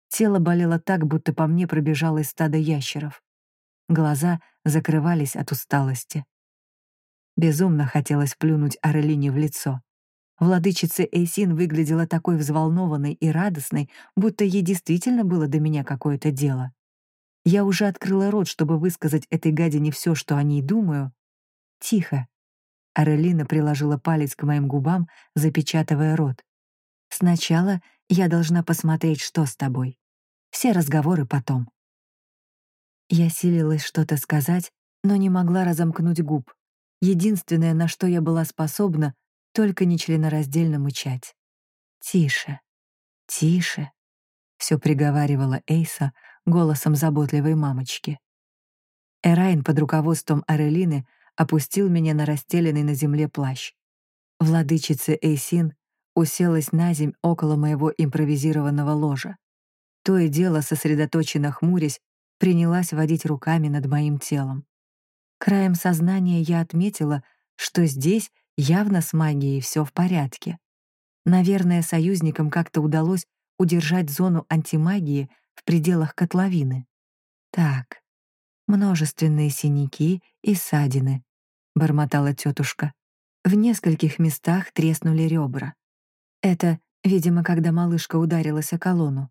Тело болело так, будто по мне пробежалось стадо ящеров. Глаза закрывались от усталости. Безумно хотелось плюнуть Арелине в лицо. Владычица Эйсин выглядела такой взволнованной и радостной, будто ей действительно было до меня какое-то дело. Я уже открыла рот, чтобы высказать этой гадине все, что о ней думаю. Тихо, Арелина приложила палец к моим губам, запечатывая рот. «Сначала я должна посмотреть, что с тобой. Все разговоры потом». Я силилась что-то сказать, но не могла разомкнуть губ. Единственное, на что я была способна, только нечленораздельно мычать. «Тише, тише», — все приговаривала Эйса голосом заботливой мамочки. Эрайн под руководством Арелины опустил меня на расстеленный на земле плащ. Владычица Эйсин уселась на земь около моего импровизированного ложа. То и дело, сосредоточенно хмурясь, принялась водить руками над моим телом. Краем сознания я отметила, что здесь явно с магией все в порядке. Наверное, союзникам как-то удалось удержать зону антимагии в пределах котловины. Так, множественные синяки и ссадины», — бормотала тетушка. В нескольких местах треснули ребра. Это Видимо, когда малышка ударилась о колонну.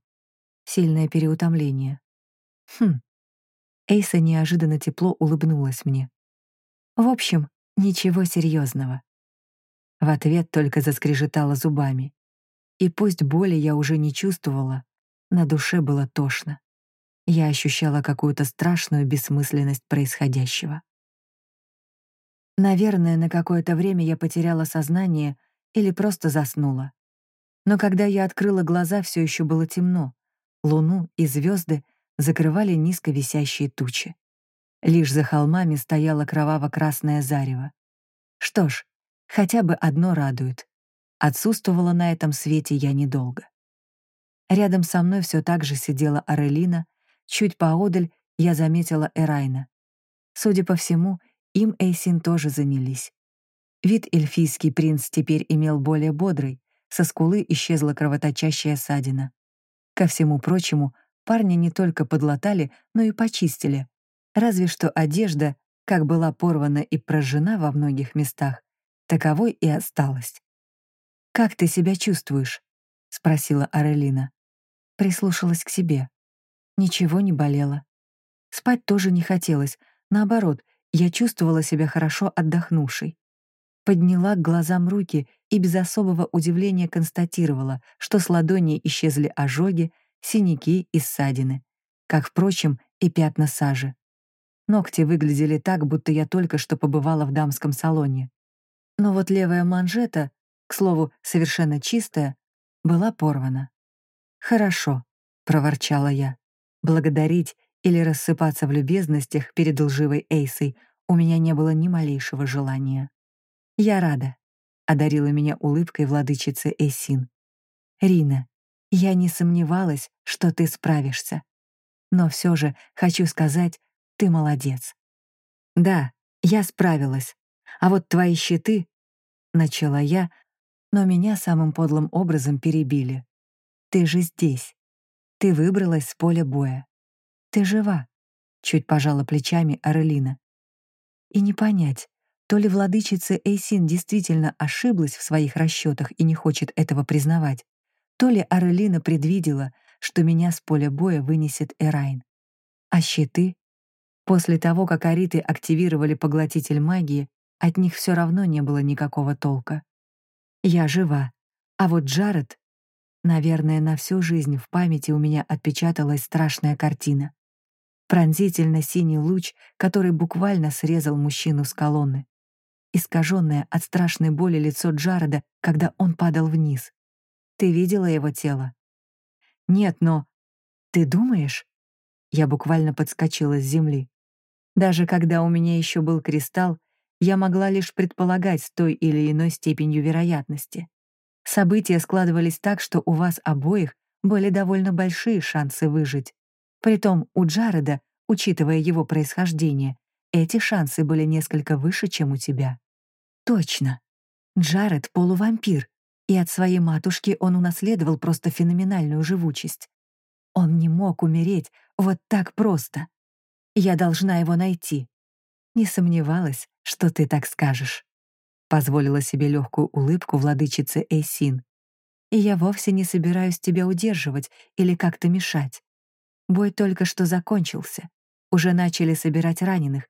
Сильное переутомление. Хм. Эйса неожиданно тепло улыбнулась мне. В общем, ничего серьезного. В ответ только заскрежетала зубами. И пусть боли я уже не чувствовала, на душе было тошно. Я ощущала какую-то страшную бессмысленность происходящего. Наверное, на какое-то время я потеряла сознание или просто заснула. Но когда я открыла глаза, все еще было темно. Луну и звезды закрывали низко висящие тучи. Лишь за холмами стояло кроваво-красное зарево. Что ж, хотя бы одно радует. Отсутствовала на этом свете я недолго. Рядом со мной все так же сидела Арелина, чуть поодаль я заметила Эрайна. Судя по всему, им Эйсин тоже занялись. Вид эльфийский принц теперь имел более бодрый, со скулы исчезла кровоточащая ссадина. Ко всему прочему, парня не только подлатали, но и почистили. Разве что одежда, как была порвана и прожжена во многих местах, таковой и осталась. «Как ты себя чувствуешь?» — спросила Арелина. Прислушалась к себе. Ничего не болело. Спать тоже не хотелось. Наоборот, я чувствовала себя хорошо отдохнувшей. Подняла к глазам руки и без особого удивления констатировала, что с ладони исчезли ожоги, синяки и ссадины, как, впрочем, и пятна сажи. Ногти выглядели так, будто я только что побывала в дамском салоне. Но вот левая манжета, к слову, совершенно чистая, была порвана. «Хорошо», — проворчала я. Благодарить или рассыпаться в любезностях перед лживой Эйсой у меня не было ни малейшего желания. «Я рада», — одарила меня улыбкой владычица Эйсин. «Рина, я не сомневалась, что ты справишься. Но все же хочу сказать, ты молодец». «Да, я справилась. А вот твои щиты...» — начала я, но меня самым подлым образом перебили. «Ты же здесь. Ты выбралась с поля боя. Ты жива», — чуть пожала плечами Арелина. И не понять, то ли владычица Эйсин действительно ошиблась в своих расчетах и не хочет этого признавать, то ли Арелина предвидела, что меня с поля боя вынесет Эрайн. А щиты? После того, как ариты активировали поглотитель магии, от них все равно не было никакого толка. Я жива, а вот Джаред... Наверное, на всю жизнь в памяти у меня отпечаталась страшная картина. Пронзительно синий луч, который буквально срезал мужчину с колонны. Искаженное от страшной боли лицо Джареда, когда он падал вниз. Ты видела его тело? Нет, но... Ты думаешь? Я буквально подскочила с земли. Даже когда у меня еще был кристалл, я могла лишь предполагать с той или иной степенью вероятности. События складывались так, что у вас обоих были довольно большие шансы выжить. Притом у Джареда, учитывая его происхождение, эти шансы были несколько выше, чем у тебя. Точно. Джаред — полувампир, и от своей матушки он унаследовал просто феноменальную живучесть. Он не мог умереть вот так просто. Я должна его найти. Не сомневалась, что ты так скажешь. Позволила себе легкую улыбку владычицы Эйсин. И я вовсе не собираюсь тебя удерживать или как-то мешать. Бой только что закончился. Уже начали собирать раненых.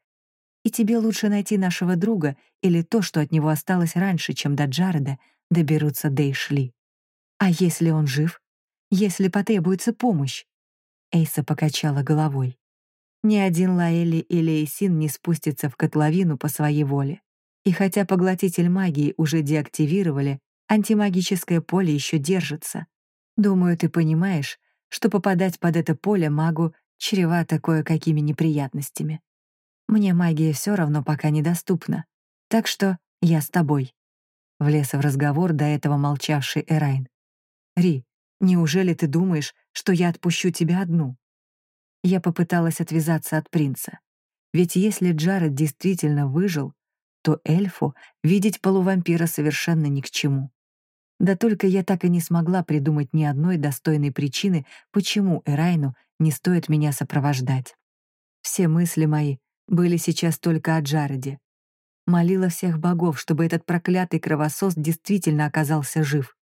И тебе лучше найти нашего друга или то, что от него осталось раньше, чем до Джареда доберутся Дейшли. А если он жив? Если потребуется помощь? Эйса покачала головой. Ни один Лаэли или Эйсин не спустится в котловину по своей воле. И хотя поглотитель магии уже деактивировали, антимагическое поле еще держится. Думаю, ты понимаешь, что попадать под это поле магу чревато кое-какими неприятностями. Мне магия все равно пока недоступна, так что я с тобой. Влез в разговор до этого молчавший Эрайн. «Ри, неужели ты думаешь, что я отпущу тебя одну?» Я попыталась отвязаться от принца. Ведь если Джаред действительно выжил, то эльфу видеть полувампира совершенно ни к чему. Да только я так и не смогла придумать ни одной достойной причины, почему Эрайну не стоит меня сопровождать. Все мысли мои были сейчас только о Джареде. Молила всех богов, чтобы этот проклятый кровосос действительно оказался жив.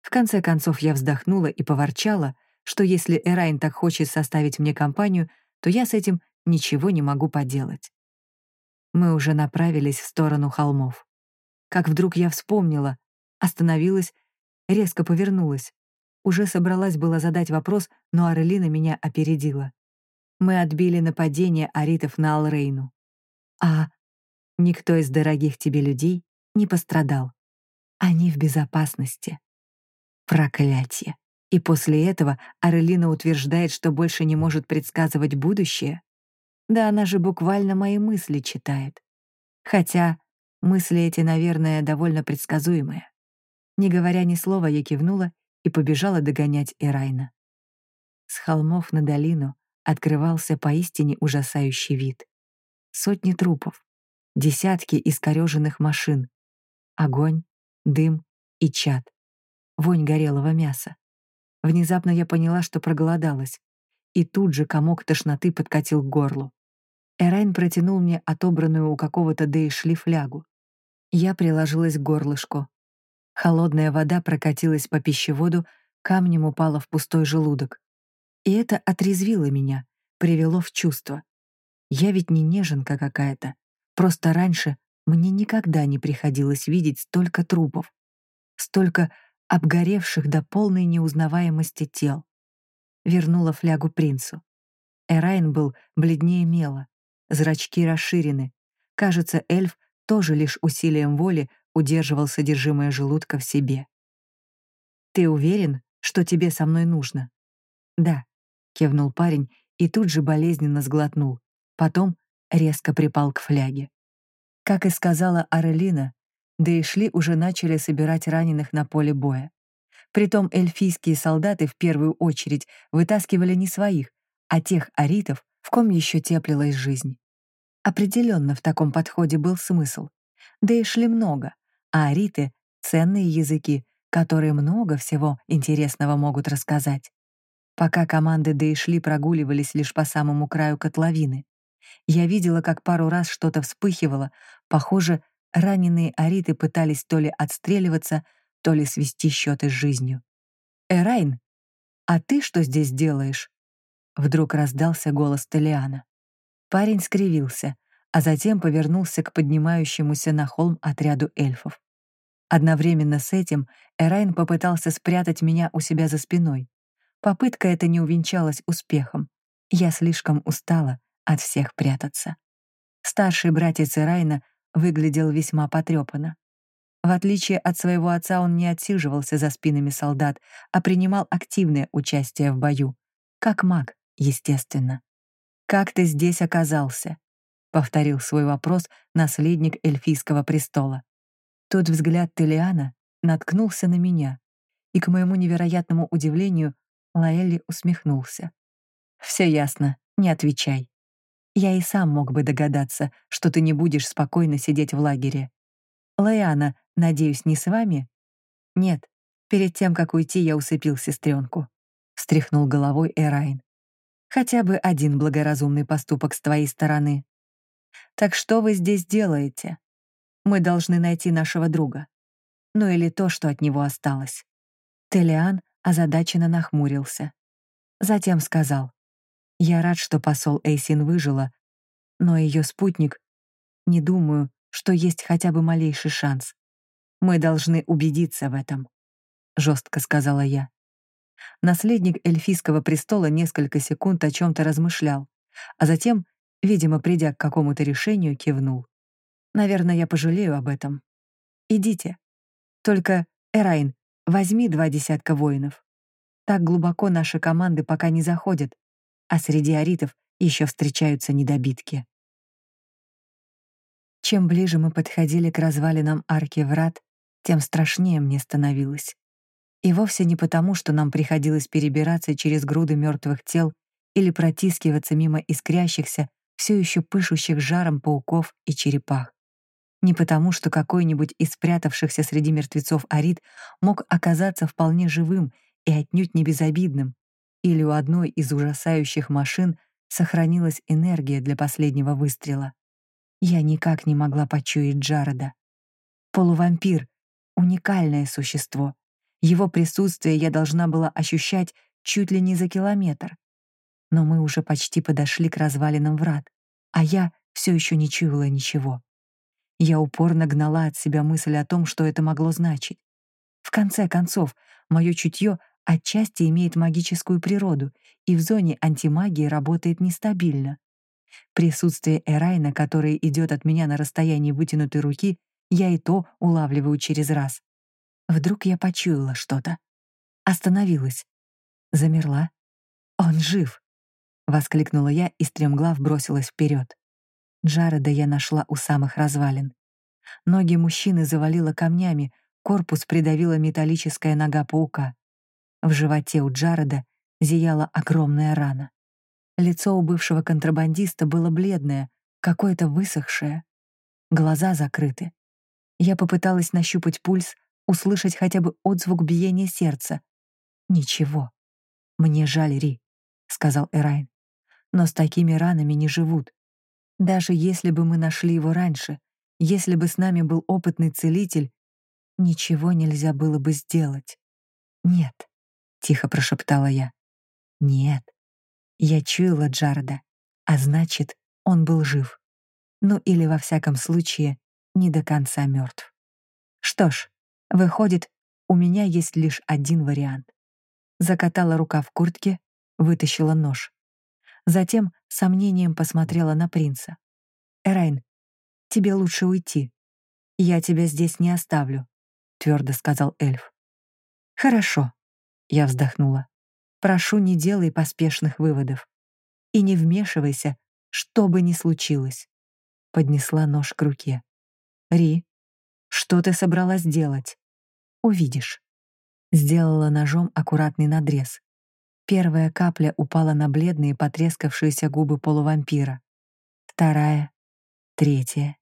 В конце концов я вздохнула и поворчала, что если Эрайн так хочет составить мне компанию, то я с этим ничего не могу поделать. Мы уже направились в сторону холмов. Как вдруг я вспомнила, остановилась, резко повернулась. Уже собралась была задать вопрос, но Арелина меня опередила. Мы отбили нападение аритов на Алрейну. А никто из дорогих тебе людей не пострадал. Они в безопасности. Проклятие. И после этого Арелина утверждает, что больше не может предсказывать будущее? Да она же буквально мои мысли читает. Хотя мысли эти, наверное, довольно предсказуемые. Не говоря ни слова, я кивнула и побежала догонять Эрайна. С холмов на долину открывался поистине ужасающий вид. Сотни трупов, десятки искорёженных машин, огонь, дым и чад, вонь горелого мяса. Внезапно я поняла, что проголодалась, и тут же комок тошноты подкатил к горлу. Эрайн протянул мне отобранную у какого-то Дейшли флягу. Я приложилась к горлышку. Холодная вода прокатилась по пищеводу, камнем упала в пустой желудок. И это отрезвило меня, привело в чувство. Я ведь не неженка какая-то. Просто раньше мне никогда не приходилось видеть столько трупов, столько обгоревших до полной неузнаваемости тел. Вернула флягу принцу. Эрайн был бледнее мела, зрачки расширены. Кажется, эльф тоже лишь усилием воли удерживал содержимое желудка в себе. «Ты уверен, что тебе со мной нужно?» «Да», — кивнул парень и тут же болезненно сглотнул. Потом резко припал к фляге. Как и сказала Арелина, да и шли уже начали собирать раненых на поле боя. Притом эльфийские солдаты в первую очередь вытаскивали не своих, а тех аритов, в ком еще теплилась жизнь. Определенно в таком подходе был смысл. Да и шли много, а ариты — ценные языки, которые много всего интересного могут рассказать. Пока команды Дейшли прогуливались лишь по самому краю котловины, я видела, как пару раз что-то вспыхивало, похоже, Раненые ариты пытались то ли отстреливаться, то ли свести счеты с жизнью. «Эрайн, а ты что здесь делаешь?» Вдруг раздался голос Телиана. Парень скривился, а затем повернулся к поднимающемуся на холм отряду эльфов. Одновременно с этим Эрайн попытался спрятать меня у себя за спиной. Попытка эта не увенчалась успехом. Я слишком устала от всех прятаться. Старший братец Эрайна выглядел весьма потрепанно. В отличие от своего отца, он не отсиживался за спинами солдат, а принимал активное участие в бою. Как маг, естественно. «Как ты здесь оказался?» — повторил свой вопрос наследник эльфийского престола. Тот взгляд Телиана наткнулся на меня, и, к моему невероятному удивлению, Лаэлли усмехнулся. «Все ясно, не отвечай. Я и сам мог бы догадаться, что ты не будешь спокойно сидеть в лагере. Лаяна, надеюсь, не с вами? Нет. Перед тем, как уйти, я усыпил сестренку. Встряхнул головой Эрайн. Хотя бы один благоразумный поступок с твоей стороны. Так что вы здесь делаете? Мы должны найти нашего друга. Ну или то, что от него осталось. Телиан озадаченно нахмурился. Затем сказал. Я рад, что посол Эйсин выжила, но ее спутник... Не думаю, что есть хотя бы малейший шанс. Мы должны убедиться в этом, — жестко сказала я. Наследник эльфийского престола несколько секунд о чем-то размышлял, а затем, видимо, придя к какому-то решению, кивнул. Наверное, я пожалею об этом. Идите. Только, Эрайн, возьми два десятка воинов. Так глубоко наши команды пока не заходят, а среди аритов еще встречаются недобитки. Чем ближе мы подходили к развалинам арки врат, тем страшнее мне становилось. И вовсе не потому, что нам приходилось перебираться через груды мертвых тел или протискиваться мимо искрящихся, все еще пышущих жаром пауков и черепах. Не потому, что какой-нибудь из спрятавшихся среди мертвецов арит мог оказаться вполне живым и отнюдь не безобидным, или у одной из ужасающих машин сохранилась энергия для последнего выстрела. Я никак не могла почуять Джареда. Полувампир — уникальное существо. Его присутствие я должна была ощущать чуть ли не за километр. Но мы уже почти подошли к развалинам врат, а я все еще не чуяла ничего. Я упорно гнала от себя мысль о том, что это могло значить. В конце концов, мое чутье отчасти имеет магическую природу и в зоне антимагии работает нестабильно. Присутствие Эрайна, который идет от меня на расстоянии вытянутой руки, я и то улавливаю через раз. Вдруг я почуяла что-то. Остановилась. Замерла. «Он жив!» — воскликнула я и стремглав бросилась вперед. Джареда я нашла у самых развалин. Ноги мужчины завалило камнями, корпус придавила металлическая нога паука. В животе у Джареда зияла огромная рана. Лицо у бывшего контрабандиста было бледное, какое-то высохшее. Глаза закрыты. Я попыталась нащупать пульс, услышать хотя бы отзвук биения сердца. Ничего. «Мне жаль, Ри», — сказал Эрайн. «Но с такими ранами не живут. Даже если бы мы нашли его раньше, если бы с нами был опытный целитель, ничего нельзя было бы сделать. Нет, тихо прошептала я. Нет. Я чуяла Джареда, а значит, он был жив. Ну или во всяком случае, не до конца мертв. Что ж, выходит, у меня есть лишь один вариант. Закатала рука в куртке, вытащила нож. Затем сомнением посмотрела на принца. «Эрайн, тебе лучше уйти. Я тебя здесь не оставлю», — твердо сказал эльф. «Хорошо», — я вздохнула. «Прошу, не делай поспешных выводов. И не вмешивайся, что бы ни случилось». Поднесла нож к руке. «Ри, что ты собралась делать?» «Увидишь». Сделала ножом аккуратный надрез. Первая капля упала на бледные потрескавшиеся губы полувампира. Вторая, третья,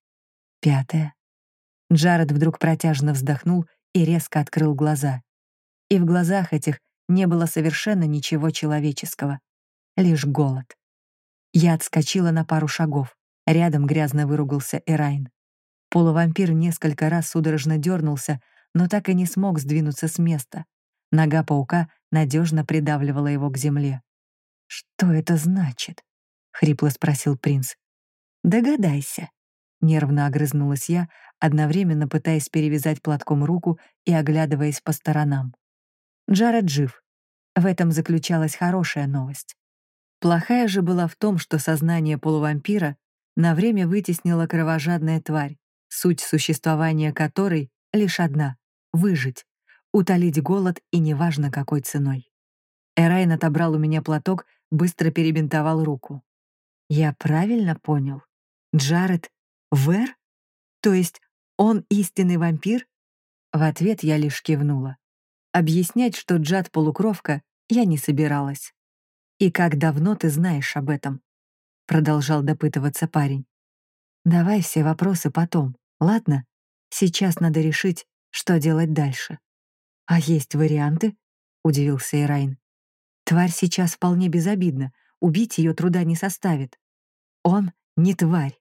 пятая. Джаред вдруг протяжно вздохнул и резко открыл глаза. И в глазах этих не было совершенно ничего человеческого, лишь голод. Я отскочила на пару шагов. Рядом грязно выругался Эрайн. Полувампир несколько раз судорожно дернулся, но так и не смог сдвинуться с места. Нога паука надежно придавливала его к земле. «Что это значит?» — хрипло спросил принц. «Догадайся», — нервно огрызнулась я, одновременно пытаясь перевязать платком руку и оглядываясь по сторонам. Джаред жив. В этом заключалась хорошая новость. Плохая же была в том, что сознание полувампира на время вытеснила кровожадная тварь, суть существования которой лишь одна — выжить утолить голод и неважно какой ценой. Эрайн отобрал у меня платок, быстро перебинтовал руку. Я правильно понял? Джаред — Вэр? То есть он истинный вампир? В ответ я лишь кивнула. Объяснять, что Джад — полукровка, я не собиралась. «И как давно ты знаешь об этом?» — продолжал допытываться парень. «Давай все вопросы потом, ладно? Сейчас надо решить, что делать дальше». «А есть варианты?» — удивился Эрайн. «Тварь сейчас вполне безобидна, убить ее труда не составит. Он не тварь.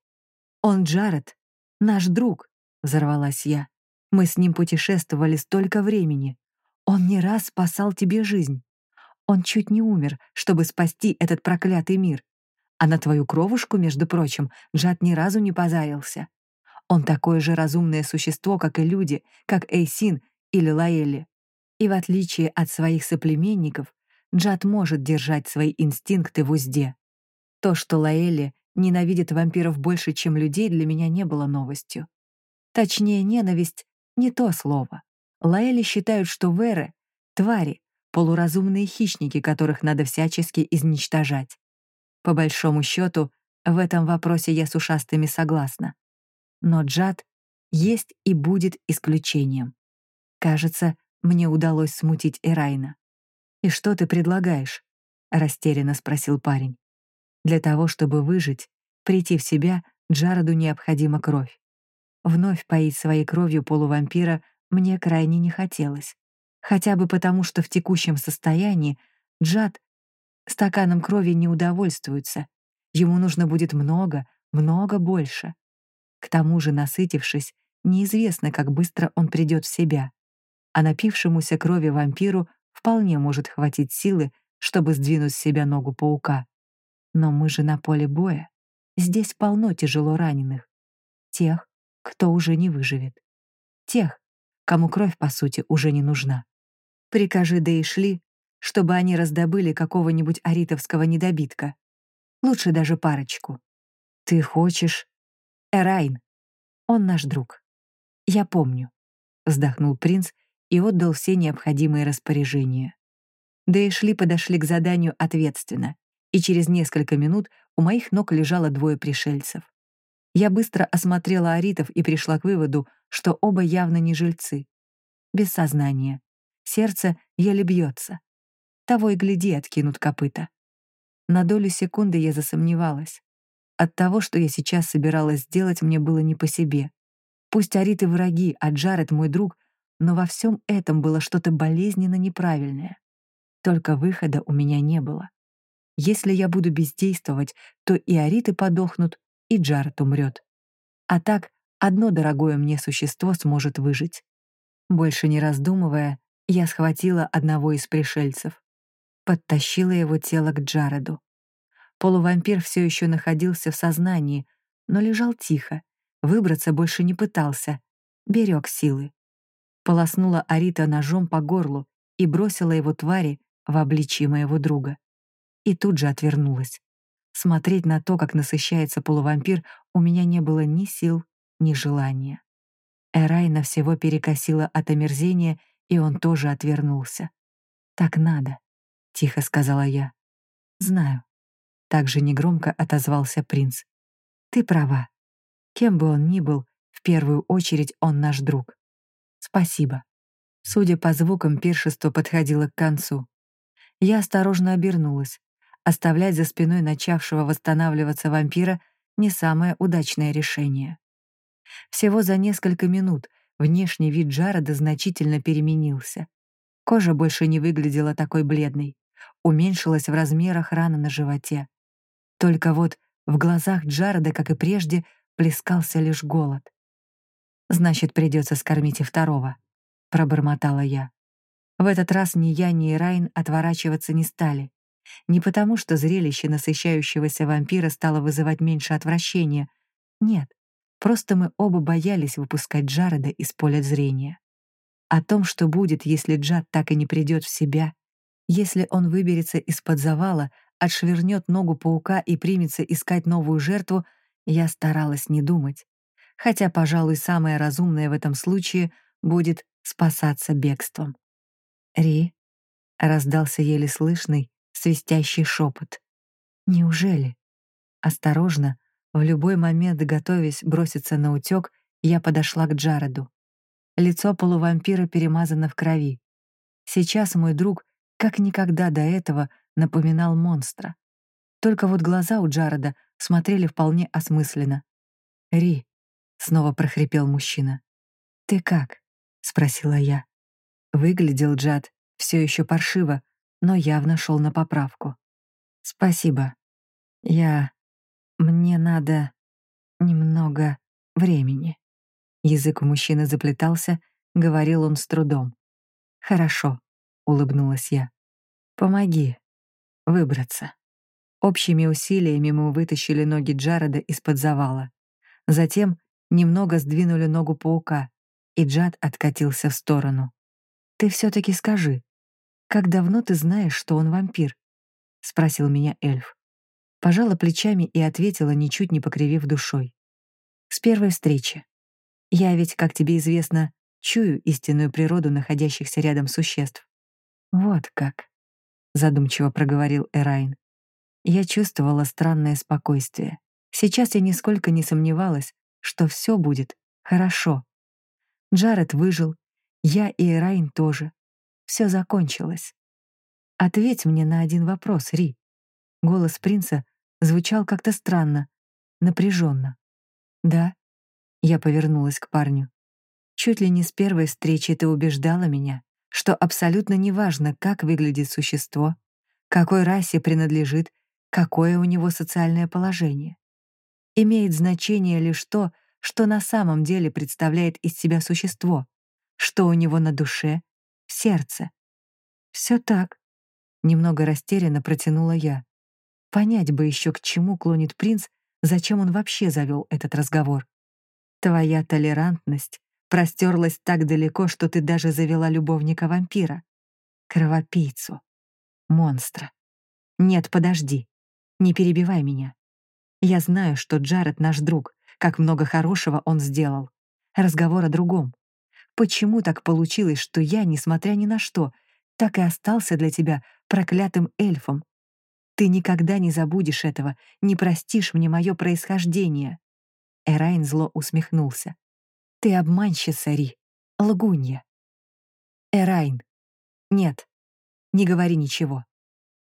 Он Джаред, наш друг», — взорвалась я. «Мы с ним путешествовали столько времени. Он не раз спасал тебе жизнь. Он чуть не умер, чтобы спасти этот проклятый мир. А на твою кровушку, между прочим, Джад ни разу не позарился. Он такое же разумное существо, как и люди, как Эйсин или Лаэлли. И в отличие от своих соплеменников, Джад может держать свои инстинкты в узде. То, что Лаэли ненавидит вампиров больше, чем людей, для меня не было новостью. Точнее, ненависть — не то слово. Лаэли считают, что веры — твари, полуразумные хищники, которых надо всячески изничтожать. По большому счету, в этом вопросе я с ушастыми согласна. Но Джад есть и будет исключением. Кажется, мне удалось смутить Эрайна. «И что ты предлагаешь?» — растерянно спросил парень. «Для того, чтобы выжить, прийти в себя, Джареду необходима кровь. Вновь поить своей кровью полувампира мне крайне не хотелось. Хотя бы потому, что в текущем состоянии Джад стаканом крови не удовольствуется. Ему нужно будет много, много больше. К тому же, насытившись, неизвестно, как быстро он придет в себя. а напившемуся крови вампиру вполне может хватить силы, чтобы сдвинуть с себя ногу паука. Но мы же на поле боя. Здесь полно тяжело раненых. Тех, кто уже не выживет. Тех, кому кровь, по сути, уже не нужна. Прикажи да и шли, чтобы они раздобыли какого-нибудь аритовского недобитка. Лучше даже парочку. Ты хочешь... Эрайн. Он наш друг. Я помню. Вздохнул принц и отдал все необходимые распоряжения. Да и шли подошли к заданию ответственно, и через несколько минут у моих ног лежало двое пришельцев. Я быстро осмотрела аритов и пришла к выводу, что оба явно не жильцы. Без сознания. Сердце еле бьется. Того и гляди, откинут копыта. На долю секунды я засомневалась. От того, что я сейчас собиралась сделать, мне было не по себе. Пусть Ариты враги, а Джаред мой друг, но во всем этом было что-то болезненно неправильное. Только выхода у меня не было. Если я буду бездействовать, то и Ариты подохнут, и Джаред умрет. А так одно дорогое мне существо сможет выжить. Больше не раздумывая, я схватила одного из пришельцев. Подтащила его тело к Джареду. Полувампир все еще находился в сознании, но лежал тихо, выбраться больше не пытался, берег силы. Полоснула Арита ножом по горлу и бросила его твари в обличье моего друга. И тут же отвернулась. Смотреть на то, как насыщается полувампир, у меня не было ни сил, ни желания. Эрайна всего перекосила от омерзения, и он тоже отвернулся. «Так надо», — тихо сказала я. «Знаю». Также негромко отозвался принц. «Ты права. Кем бы он ни был, в первую очередь он наш друг. Спасибо». Судя по звукам, пиршество подходило к концу. Я осторожно обернулась. Оставлять за спиной начавшего восстанавливаться вампира — не самое удачное решение. Всего за несколько минут внешний вид Джареда значительно переменился. Кожа больше не выглядела такой бледной. Уменьшилась в размерах рана на животе. Только вот в глазах Джареда, как и прежде, плескался лишь голод. «Значит, придется скормить и второго», — пробормотала я. В этот раз ни я, ни Райн отворачиваться не стали. Не потому, что зрелище насыщающегося вампира стало вызывать меньше отвращения. Нет, просто мы оба боялись выпускать Джареда из поля зрения. О том, что будет, если Джад так и не придет в себя, если он выберется из-под завала, отшвырнет ногу паука и примется искать новую жертву, я старалась не думать. Хотя, пожалуй, самое разумное в этом случае будет спасаться бегством. «Ри», — раздался еле слышный, свистящий шепот. «Неужели?» Осторожно, в любой момент готовясь броситься на утёк, я подошла к Джареду. Лицо полувампира перемазано в крови. Сейчас мой друг, как никогда до этого, напоминал монстра. Только вот глаза у Джареда смотрели вполне осмысленно. «Ри», — снова прохрипел мужчина. «Ты как?» — спросила я. Выглядел Джад все еще паршиво, но явно шел на поправку. «Спасибо. Я... Мне надо... немного времени». Язык у мужчины заплетался, говорил он с трудом. «Хорошо», — улыбнулась я. «Помоги выбраться». Общими усилиями мы вытащили ноги Джареда из-под завала. Затем немного сдвинули ногу паука, и Джад откатился в сторону. «Ты все-таки скажи, как давно ты знаешь, что он вампир?» — спросил меня эльф. Пожала плечами и ответила, ничуть не покривив душой. «С первой встречи. Я ведь, как тебе известно, чую истинную природу находящихся рядом существ». «Вот как», — задумчиво проговорил Эрайн. Я чувствовала странное спокойствие. Сейчас я нисколько не сомневалась, что все будет хорошо. Джаред выжил, я и Эрайн тоже. Все закончилось. Ответь мне на один вопрос, Ри. Голос принца звучал как-то странно, напряженно. Да? Я повернулась к парню. Чуть ли не с первой встречи ты убеждала меня, что абсолютно неважно, как выглядит существо, какой расе принадлежит, какое у него социальное положение. Имеет значение лишь то, что на самом деле представляет из себя существо, Что у него на душе? В сердце. Все так. Немного растерянно протянула я. Понять бы еще, к чему клонит принц, зачем он вообще завел этот разговор. Твоя толерантность простерлась так далеко, что ты даже завела любовника-вампира. Кровопийцу. Монстра. Нет, подожди. Не перебивай меня. Я знаю, что Джаред наш друг, как много хорошего он сделал. Разговор о другом. Почему так получилось, что я, несмотря ни на что, так и остался для тебя проклятым эльфом? Ты никогда не забудешь этого, не простишь мне мое происхождение. Эрайн зло усмехнулся. Ты обманщица, Ри, лгунья. Эрайн. Нет, не говори ничего.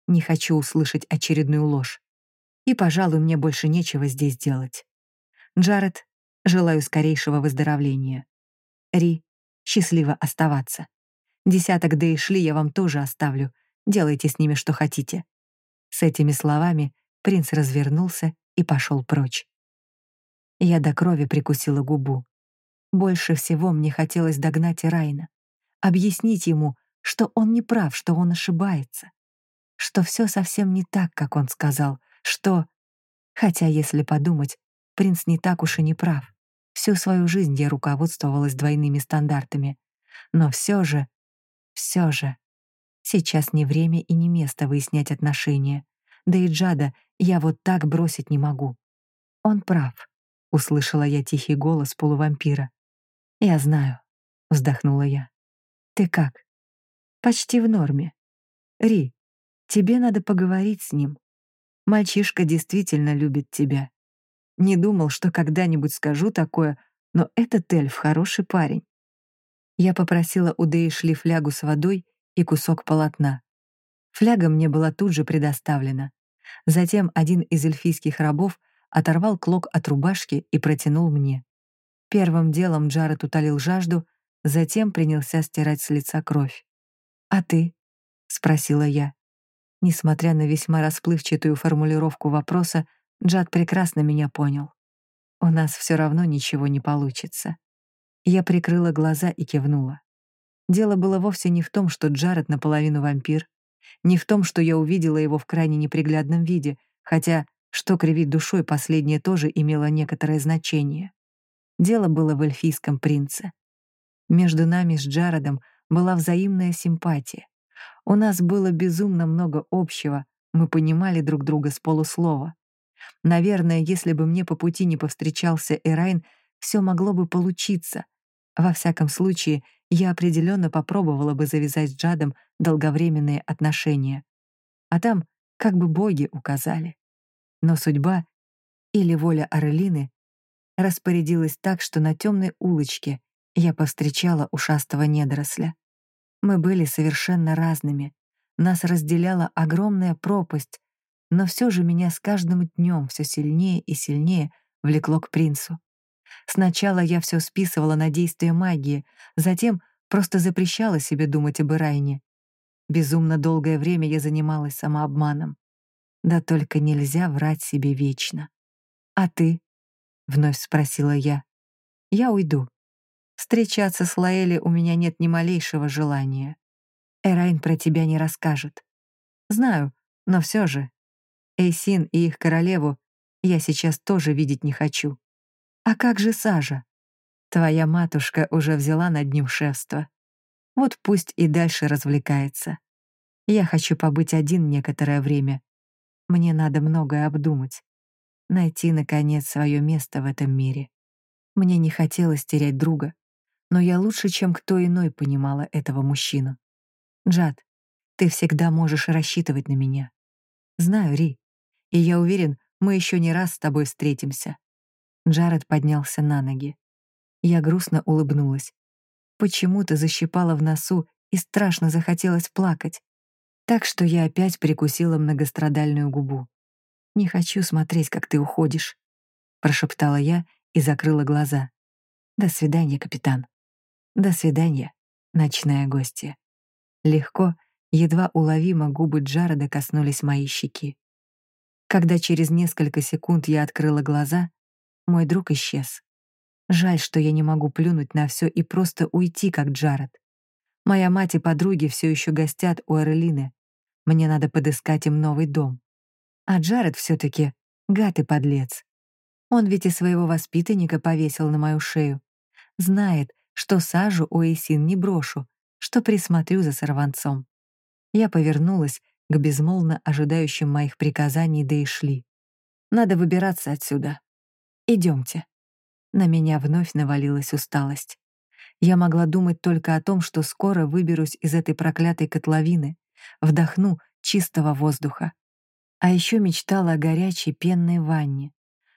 Не хочу услышать очередную ложь. И, пожалуй, мне больше нечего здесь делать. Джаред, желаю скорейшего выздоровления. Ри, счастливо оставаться. Десяток Дейшли я вам тоже оставлю. Делайте с ними что хотите. С этими словами принц развернулся и пошел прочь. Я до крови прикусила губу. Больше всего мне хотелось догнать Райна, объяснить ему, что он не прав, что он ошибается, что все совсем не так, как он сказал, что... Хотя, если подумать, принц не так уж и не прав. Всю свою жизнь я руководствовалась двойными стандартами. Но все же, все же, сейчас не время и не место выяснять отношения. Да и Джада я вот так бросить не могу. Он прав услышала я тихий голос полувампира. Я знаю, вздохнула я. Ты как? Почти в норме. Ри, тебе надо поговорить с ним. Мальчишка действительно любит тебя. Не думал, что когда-нибудь скажу такое, но этот эльф хороший парень. Я попросила у Дейшли флягу с водой и кусок полотна. Фляга мне была тут же предоставлена. Затем один из эльфийских рабов оторвал клок от рубашки и протянул мне. Первым делом Джаред утолил жажду, затем принялся стирать с лица кровь. «А ты?» — спросила я. Несмотря на весьма расплывчатую формулировку вопроса, Джад прекрасно меня понял. У нас все равно ничего не получится. Я прикрыла глаза и кивнула. Дело было вовсе не в том, что Джаред наполовину вампир, не в том, что я увидела его в крайне неприглядном виде, хотя что кривить душой последнее тоже имело некоторое значение. Дело было в эльфийском принце. Между нами с Джаредом была взаимная симпатия. У нас было безумно много общего, мы понимали друг друга с полуслова. Наверное, если бы мне по пути не повстречался Эрайн, все могло бы получиться. Во всяком случае, я определенно попробовала бы завязать с Джадом долговременные отношения. А там как бы боги указали. Но судьба или воля Орлины распорядилась так, что на темной улочке я повстречала ушастого недоросля. Мы были совершенно разными, нас разделяла огромная пропасть, но все же меня с каждым днем все сильнее и сильнее влекло к принцу. Сначала я все списывала на действие магии, затем просто запрещала себе думать об Ирайне. Безумно долгое время я занималась самообманом. Да только нельзя врать себе вечно. «А ты?» — вновь спросила я. «Я уйду. Встречаться с Лаэли у меня нет ни малейшего желания. Эрайн про тебя не расскажет. Знаю, но все же. Эйсин и их королеву я сейчас тоже видеть не хочу. А как же Сажа? Твоя матушка уже взяла над ним шефство. Вот пусть и дальше развлекается. Я хочу побыть один некоторое время, мне надо многое обдумать, найти, наконец, свое место в этом мире. Мне не хотелось терять друга, но я лучше, чем кто иной понимала этого мужчину. Джад, ты всегда можешь рассчитывать на меня. Знаю, Ри, и я уверен, мы еще не раз с тобой встретимся. Джаред поднялся на ноги. Я грустно улыбнулась. Почему-то защипала в носу и страшно захотелось плакать. Так что я опять прикусила многострадальную губу. «Не хочу смотреть, как ты уходишь», — прошептала я и закрыла глаза. «До свидания, капитан». «До свидания, ночная гостья». Легко, едва уловимо губы Джареда коснулись моей щеки. Когда через несколько секунд я открыла глаза, мой друг исчез. Жаль, что я не могу плюнуть на все и просто уйти, как Джаред. Моя мать и подруги все еще гостят у Эрлины. Мне надо подыскать им новый дом. А Джаред все таки гад и подлец. Он ведь и своего воспитанника повесил на мою шею. Знает, что сажу у Эйсин не брошу, что присмотрю за сорванцом. Я повернулась к безмолвно ожидающим моих приказаний, да и шли. Надо выбираться отсюда. Идемте. На меня вновь навалилась усталость. Я могла думать только о том, что скоро выберусь из этой проклятой котловины, вдохну чистого воздуха. А еще мечтала о горячей пенной ванне,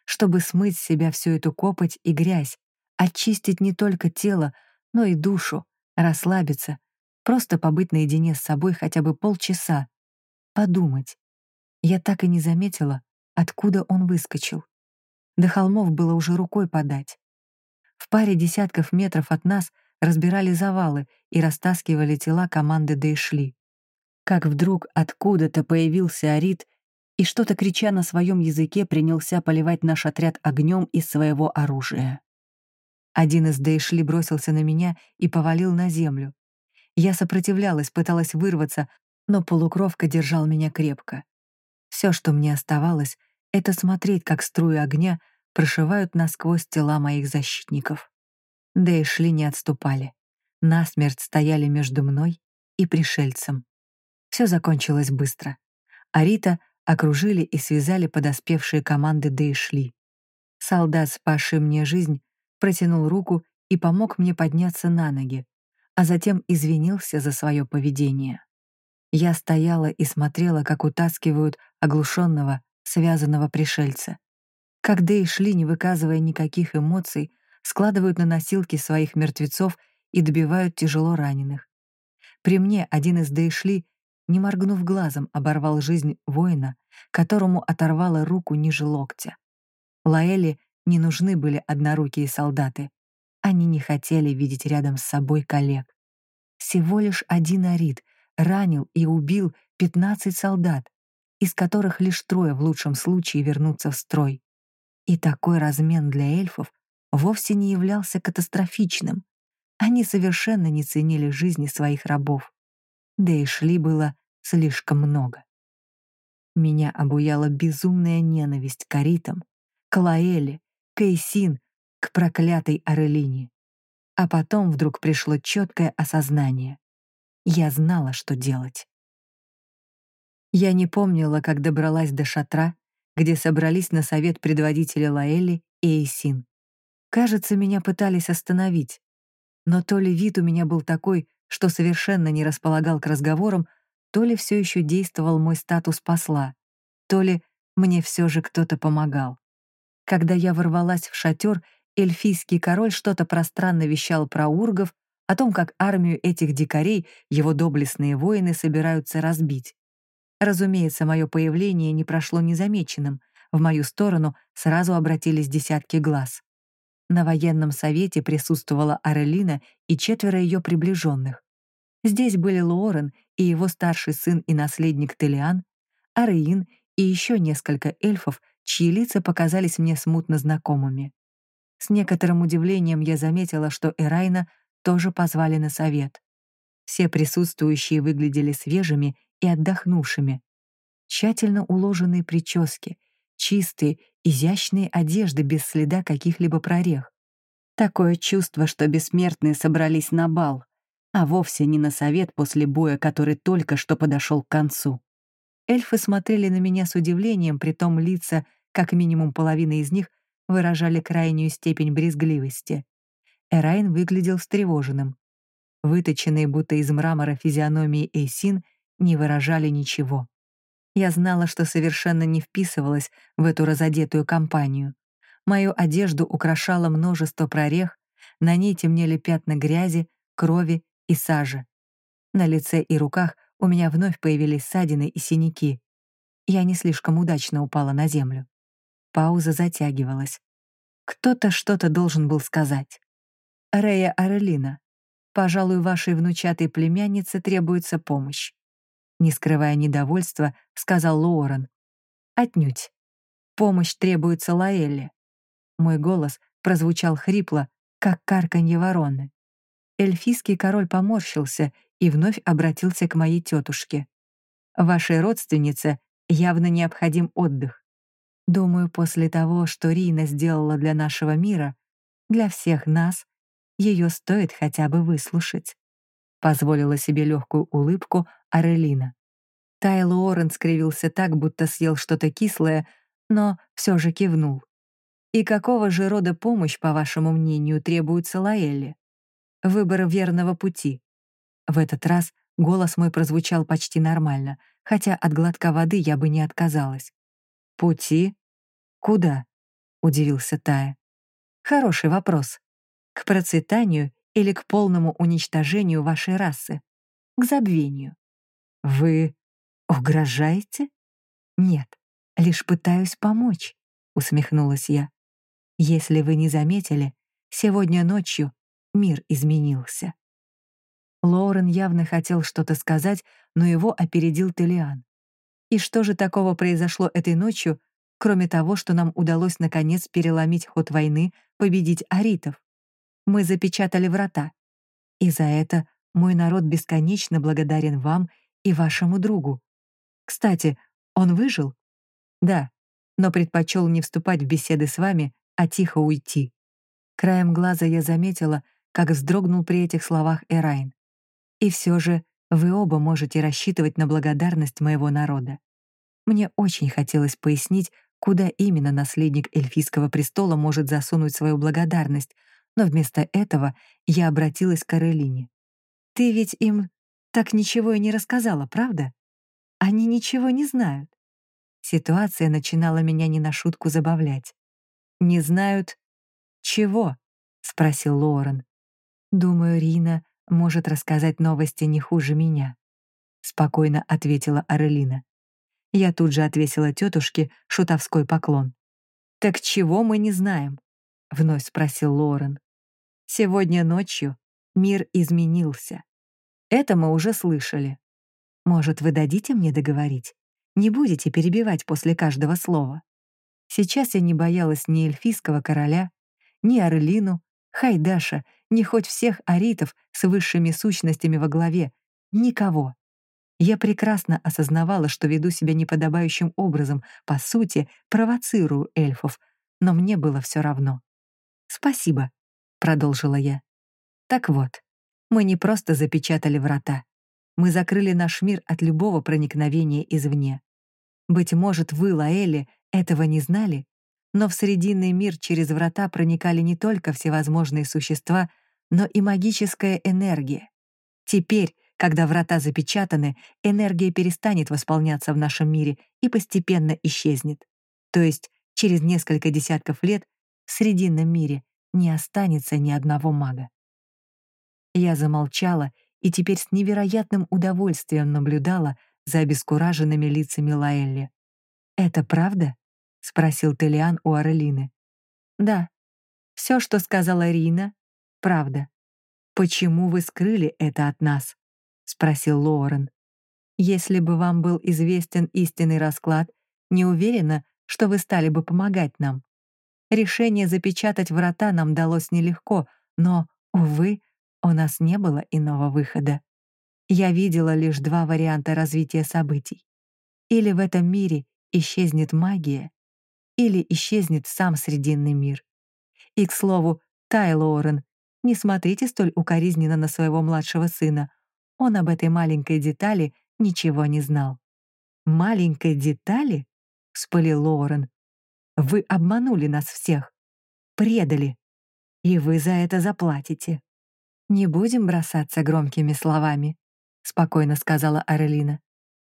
чтобы смыть с себя всю эту копоть и грязь, очистить не только тело, но и душу, расслабиться, просто побыть наедине с собой хотя бы полчаса, подумать. Я так и не заметила, откуда он выскочил. До холмов было уже рукой подать. В паре десятков метров от нас разбирали завалы и растаскивали тела команды Дейшли. Как вдруг откуда-то появился Арит и что-то крича на своем языке принялся поливать наш отряд огнем из своего оружия. Один из Дейшли бросился на меня и повалил на землю. Я сопротивлялась, пыталась вырваться, но полукровка держал меня крепко. Все, что мне оставалось, это смотреть, как струи огня прошивают насквозь тела моих защитников. Да и шли не отступали. Насмерть стояли между мной и пришельцем. Все закончилось быстро. Арита окружили и связали подоспевшие команды да и шли. Солдат, спасший мне жизнь, протянул руку и помог мне подняться на ноги, а затем извинился за свое поведение. Я стояла и смотрела, как утаскивают оглушенного, связанного пришельца. Когда и шли, не выказывая никаких эмоций, складывают на носилки своих мертвецов и добивают тяжело раненых. При мне один из Дейшли, не моргнув глазом, оборвал жизнь воина, которому оторвало руку ниже локтя. Лаэли не нужны были однорукие солдаты. Они не хотели видеть рядом с собой коллег. Всего лишь один Арид ранил и убил 15 солдат, из которых лишь трое в лучшем случае вернутся в строй. И такой размен для эльфов вовсе не являлся катастрофичным. Они совершенно не ценили жизни своих рабов. Да и шли было слишком много. Меня обуяла безумная ненависть к аритам, к Лаэле, к Эйсин, к проклятой Арелине. А потом вдруг пришло четкое осознание. Я знала, что делать. Я не помнила, как добралась до шатра, где собрались на совет предводители Лаэли и Эйсин. Кажется, меня пытались остановить. Но то ли вид у меня был такой, что совершенно не располагал к разговорам, то ли все еще действовал мой статус посла, то ли мне все же кто-то помогал. Когда я ворвалась в шатер, эльфийский король что-то пространно вещал про ургов, о том, как армию этих дикарей его доблестные воины собираются разбить. Разумеется, мое появление не прошло незамеченным. В мою сторону сразу обратились десятки глаз. На военном совете присутствовала Арелина и четверо ее приближенных. Здесь были Лоурен и его старший сын и наследник Телиан, Ареин и еще несколько эльфов, чьи лица показались мне смутно знакомыми. С некоторым удивлением я заметила, что Эрайна тоже позвали на совет. Все присутствующие выглядели свежими и отдохнувшими. Тщательно уложенные прически, чистые, изящные одежды без следа каких-либо прорех. Такое чувство, что бессмертные собрались на бал, а вовсе не на совет после боя, который только что подошел к концу. Эльфы смотрели на меня с удивлением, притом лица, как минимум половина из них, выражали крайнюю степень брезгливости. Эрайн выглядел встревоженным. Выточенные будто из мрамора физиономии Эйсин — не выражали ничего. Я знала, что совершенно не вписывалась в эту разодетую компанию. Мою одежду украшало множество прорех, на ней темнели пятна грязи, крови и сажи. На лице и руках у меня вновь появились ссадины и синяки. Я не слишком удачно упала на землю. Пауза затягивалась. Кто-то что-то должен был сказать. «Рея Арелина, пожалуй, вашей внучатой племяннице требуется помощь не скрывая недовольства, сказал Лоурен. «Отнюдь. Помощь требуется Лаэлле». Мой голос прозвучал хрипло, как карканье вороны. Эльфийский король поморщился и вновь обратился к моей тетушке. «Вашей родственнице явно необходим отдых. Думаю, после того, что Рина сделала для нашего мира, для всех нас, ее стоит хотя бы выслушать. Позволила себе легкую улыбку Арелина. Тайл Уоррен скривился так, будто съел что-то кислое, но все же кивнул. «И какого же рода помощь, по вашему мнению, требуется Лаэлле? Выбор верного пути». В этот раз голос мой прозвучал почти нормально, хотя от глотка воды я бы не отказалась. «Пути? Куда?» — удивился Тая. «Хороший вопрос. К процветанию или к полному уничтожению вашей расы? К забвению?» «Вы угрожаете?» «Нет, лишь пытаюсь помочь», — усмехнулась я. «Если вы не заметили, сегодня ночью мир изменился». Лоурен явно хотел что-то сказать, но его опередил Телиан. И что же такого произошло этой ночью, кроме того, что нам удалось наконец переломить ход войны, победить аритов? Мы запечатали врата. И за это мой народ бесконечно благодарен вам и вашему другу. Кстати, он выжил? Да, но предпочел не вступать в беседы с вами, а тихо уйти. Краем глаза я заметила, как вздрогнул при этих словах Эрайн. И все же вы оба можете рассчитывать на благодарность моего народа. Мне очень хотелось пояснить, куда именно наследник эльфийского престола может засунуть свою благодарность, но вместо этого я обратилась к Каролине. «Ты ведь им так ничего и не рассказала, правда? Они ничего не знают». Ситуация начинала меня не на шутку забавлять. «Не знают чего?» — спросил Лорен. «Думаю, Рина может рассказать новости не хуже меня», — спокойно ответила Арелина. Я тут же отвесила тетушке шутовской поклон. «Так чего мы не знаем?» — вновь спросил Лорен. «Сегодня ночью мир изменился. Это мы уже слышали. Может, вы дадите мне договорить? Не будете перебивать после каждого слова?» Сейчас я не боялась ни эльфийского короля, ни Орлину, Хайдаша, ни хоть всех аритов с высшими сущностями во главе. Никого. Я прекрасно осознавала, что веду себя неподобающим образом, по сути, провоцирую эльфов, но мне было все равно. «Спасибо», — продолжила я. «Так вот, мы не просто запечатали врата. Мы закрыли наш мир от любого проникновения извне. Быть может, вы, Лаэли, этого не знали, но в Срединный мир через врата проникали не только всевозможные существа, но и магическая энергия. Теперь, когда врата запечатаны, энергия перестанет восполняться в нашем мире и постепенно исчезнет. То есть через несколько десятков лет в Срединном мире не останется ни одного мага. Я замолчала и теперь с невероятным удовольствием наблюдала за обескураженными лицами Лаэлли. «Это правда?» — спросил Телиан у Арелины. «Да. Все, что сказала Рина, правда. Почему вы скрыли это от нас?» — спросил Лоурен. «Если бы вам был известен истинный расклад, не уверена, что вы стали бы помогать нам. Решение запечатать врата нам далось нелегко, но, увы, у нас не было иного выхода. Я видела лишь два варианта развития событий. Или в этом мире исчезнет магия, или исчезнет сам Срединный мир. И, к слову, Тай Лоурен, не смотрите столь укоризненно на своего младшего сына. Он об этой маленькой детали ничего не знал. «Маленькой детали?» — вспылил Лоурен. «Вы обманули нас всех, предали, и вы за это заплатите». «Не будем бросаться громкими словами», — спокойно сказала Арелина.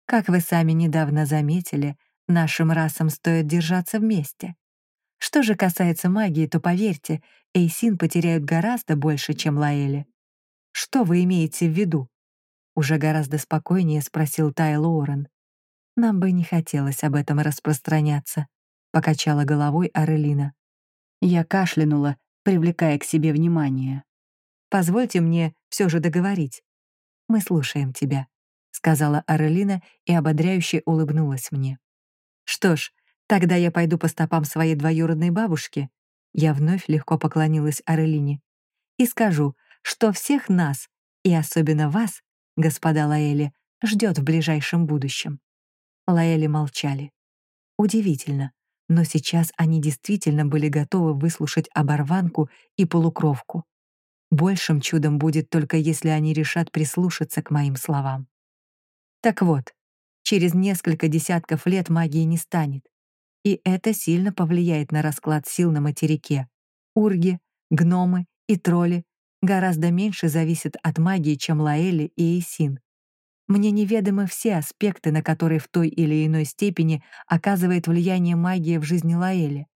«Как вы сами недавно заметили, — Нашим расам стоит держаться вместе. Что же касается магии, то, поверьте, Эйсин потеряют гораздо больше, чем Лаэли. Что вы имеете в виду? Уже гораздо спокойнее спросил Тай Лоурен. Нам бы не хотелось об этом распространяться, покачала головой Арелина. Я кашлянула, привлекая к себе внимание. Позвольте мне все же договорить. Мы слушаем тебя, сказала Арелина и ободряюще улыбнулась мне. Что ж, тогда я пойду по стопам своей двоюродной бабушки. Я вновь легко поклонилась Арелине. «И скажу, что всех нас, и особенно вас, господа Лаэли, ждет в ближайшем будущем». Лаэли молчали. Удивительно, но сейчас они действительно были готовы выслушать оборванку и полукровку. Большим чудом будет только если они решат прислушаться к моим словам. Так вот, через несколько десятков лет магии не станет, и это сильно повлияет на расклад сил на материке. Урги, гномы и тролли гораздо меньше зависят от магии, чем Лаэли и Эйсин. Мне неведомы все аспекты, на которые в той или иной степени оказывает влияние магия в жизни Лаэли.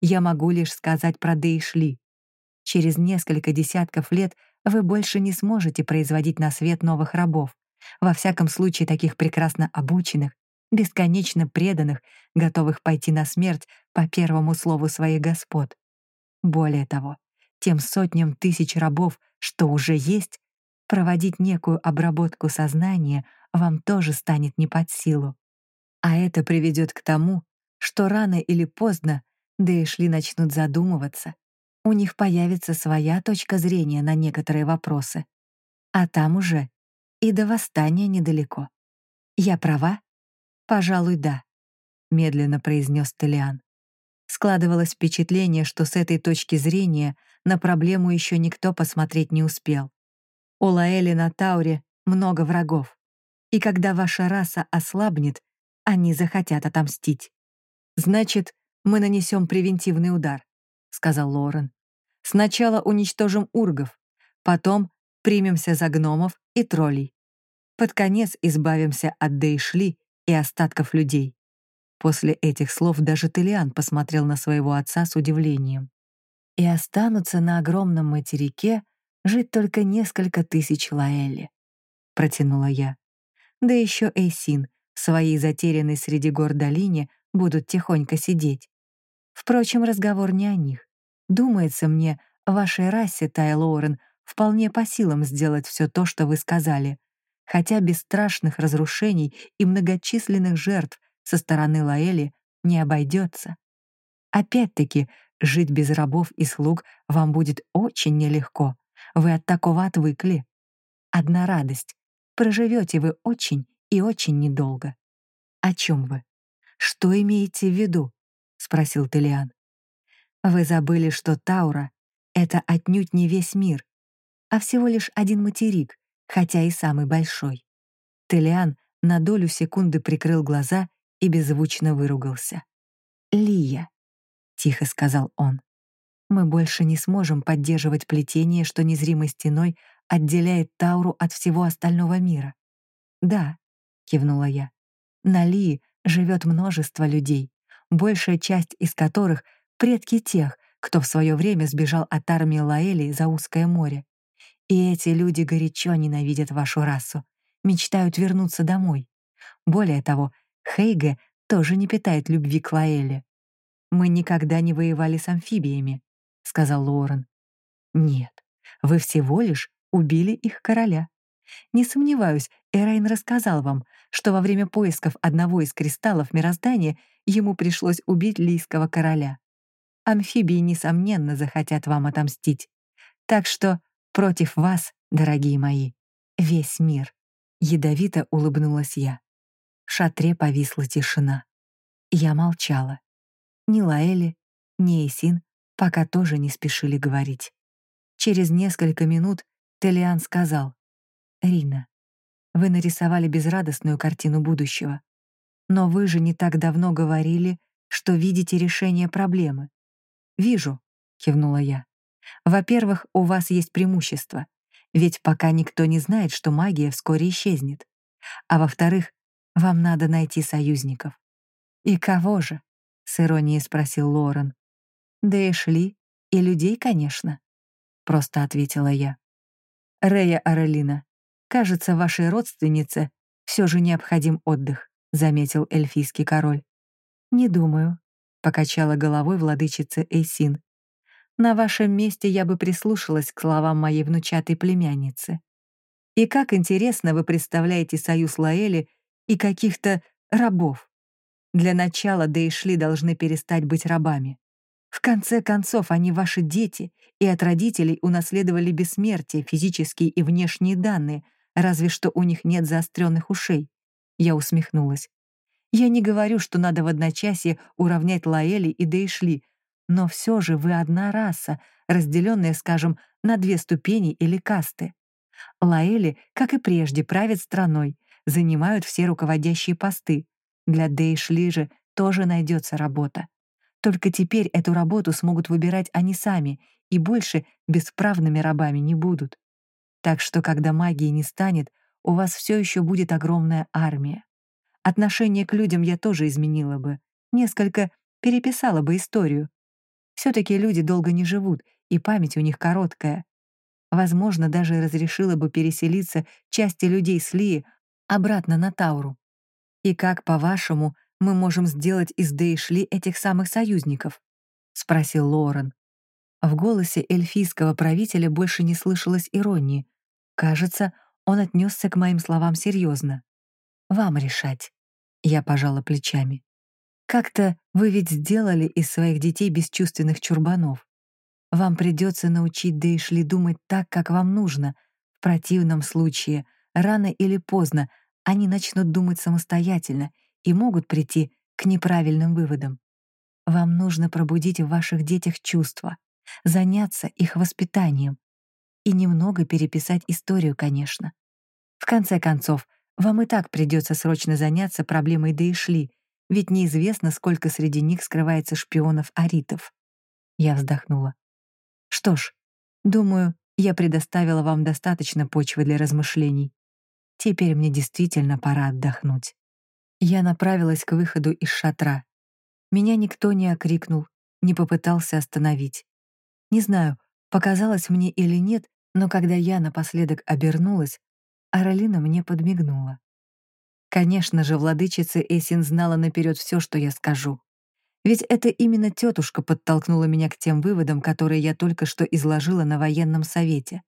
Я могу лишь сказать про Дейшли. Через несколько десятков лет вы больше не сможете производить на свет новых рабов, во всяком случае таких прекрасно обученных, бесконечно преданных, готовых пойти на смерть по первому слову своих господ. Более того, тем сотням тысяч рабов, что уже есть, проводить некую обработку сознания вам тоже станет не под силу. А это приведет к тому, что рано или поздно Дэшли начнут задумываться. У них появится своя точка зрения на некоторые вопросы. А там уже и до восстания недалеко. Я права? «Пожалуй, да», — медленно произнес Телиан. Складывалось впечатление, что с этой точки зрения на проблему еще никто посмотреть не успел. У Лаэли на Тауре много врагов, и когда ваша раса ослабнет, они захотят отомстить. «Значит, мы нанесем превентивный удар», — сказал Лорен. «Сначала уничтожим ургов, потом примемся за гномов и троллей. Под конец избавимся от Дейшли и остатков людей. После этих слов даже Телиан посмотрел на своего отца с удивлением. И останутся на огромном материке жить только несколько тысяч Лаэли, протянула я. Да еще Эйсин в своей затерянной среди гор долине будут тихонько сидеть. Впрочем, разговор не о них. Думается мне, вашей расе, Тай Лоурен, вполне по силам сделать все то, что вы сказали, хотя без страшных разрушений и многочисленных жертв со стороны Лаэли не обойдется. Опять-таки, жить без рабов и слуг вам будет очень нелегко. Вы от такого отвыкли. Одна радость. Проживете вы очень и очень недолго. О чем вы? Что имеете в виду? Спросил Телиан. Вы забыли, что Таура — это отнюдь не весь мир, а всего лишь один материк, хотя и самый большой. Телиан на долю секунды прикрыл глаза и беззвучно выругался. «Лия», — тихо сказал он, — «мы больше не сможем поддерживать плетение, что незримой стеной отделяет Тауру от всего остального мира». «Да», — кивнула я, — «на Лии живет множество людей, большая часть из которых — предки тех, кто в свое время сбежал от армии Лаэли за узкое море. И эти люди горячо ненавидят вашу расу, мечтают вернуться домой. Более того, Хейге тоже не питает любви к Лаэле. «Мы никогда не воевали с амфибиями», — сказал Лорен. «Нет, вы всего лишь убили их короля. Не сомневаюсь, Эрайн рассказал вам, что во время поисков одного из кристаллов мироздания ему пришлось убить лийского короля. Амфибии, несомненно, захотят вам отомстить. Так что Против вас, дорогие мои, весь мир. Ядовито улыбнулась я. В шатре повисла тишина. Я молчала. Ни Лаэли, ни Эсин пока тоже не спешили говорить. Через несколько минут Телиан сказал, «Рина, вы нарисовали безрадостную картину будущего. Но вы же не так давно говорили, что видите решение проблемы». «Вижу», — кивнула я. Во-первых, у вас есть преимущество, ведь пока никто не знает, что магия вскоре исчезнет. А во-вторых, вам надо найти союзников. «И кого же?» — с иронией спросил Лорен. «Да и шли, и людей, конечно», — просто ответила я. «Рея Арелина, кажется, вашей родственнице все же необходим отдых», — заметил эльфийский король. «Не думаю», — покачала головой владычица Эйсин. На вашем месте я бы прислушалась к словам моей внучатой племянницы. И как интересно вы представляете союз Лаэли и каких-то рабов. Для начала Дейшли должны перестать быть рабами. В конце концов, они ваши дети, и от родителей унаследовали бессмертие, физические и внешние данные, разве что у них нет заостренных ушей. Я усмехнулась. Я не говорю, что надо в одночасье уравнять Лаэли и Дейшли, но все же вы одна раса, разделенная, скажем, на две ступени или касты. Лаэли, как и прежде, правят страной, занимают все руководящие посты. Для Дейшли же тоже найдется работа. Только теперь эту работу смогут выбирать они сами и больше бесправными рабами не будут. Так что, когда магии не станет, у вас все еще будет огромная армия. Отношение к людям я тоже изменила бы, несколько переписала бы историю. Все-таки люди долго не живут, и память у них короткая. Возможно, даже разрешила бы переселиться части людей с Лии обратно на Тауру. И как, по-вашему, мы можем сделать из Дейшли этих самых союзников?» — спросил Лорен. В голосе эльфийского правителя больше не слышалось иронии. Кажется, он отнесся к моим словам серьезно. «Вам решать», — я пожала плечами. «Как-то вы ведь сделали из своих детей бесчувственных чурбанов. Вам придется научить Дейшли думать так, как вам нужно. В противном случае, рано или поздно, они начнут думать самостоятельно и могут прийти к неправильным выводам. Вам нужно пробудить в ваших детях чувства, заняться их воспитанием и немного переписать историю, конечно. В конце концов, вам и так придется срочно заняться проблемой Дейшли, ведь неизвестно, сколько среди них скрывается шпионов-аритов. Я вздохнула. Что ж, думаю, я предоставила вам достаточно почвы для размышлений. Теперь мне действительно пора отдохнуть. Я направилась к выходу из шатра. Меня никто не окрикнул, не попытался остановить. Не знаю, показалось мне или нет, но когда я напоследок обернулась, Аралина мне подмигнула. Конечно же, владычица Эсин знала наперед все, что я скажу. Ведь это именно тетушка подтолкнула меня к тем выводам, которые я только что изложила на военном совете.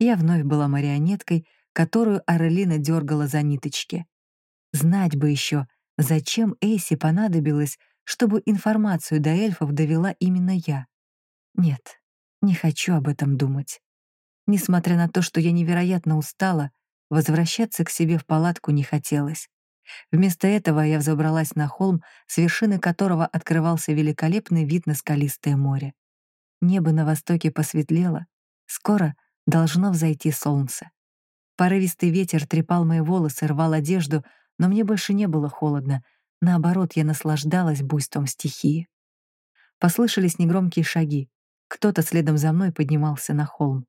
Я вновь была марионеткой, которую Аралина дергала за ниточки. Знать бы еще, зачем Эйси понадобилось, чтобы информацию до эльфов довела именно я. Нет, не хочу об этом думать. Несмотря на то, что я невероятно устала, возвращаться к себе в палатку не хотелось. Вместо этого я взобралась на холм, с вершины которого открывался великолепный вид на скалистое море. Небо на востоке посветлело, скоро должно взойти солнце. Порывистый ветер трепал мои волосы, рвал одежду, но мне больше не было холодно, наоборот, я наслаждалась буйством стихии. Послышались негромкие шаги. Кто-то следом за мной поднимался на холм.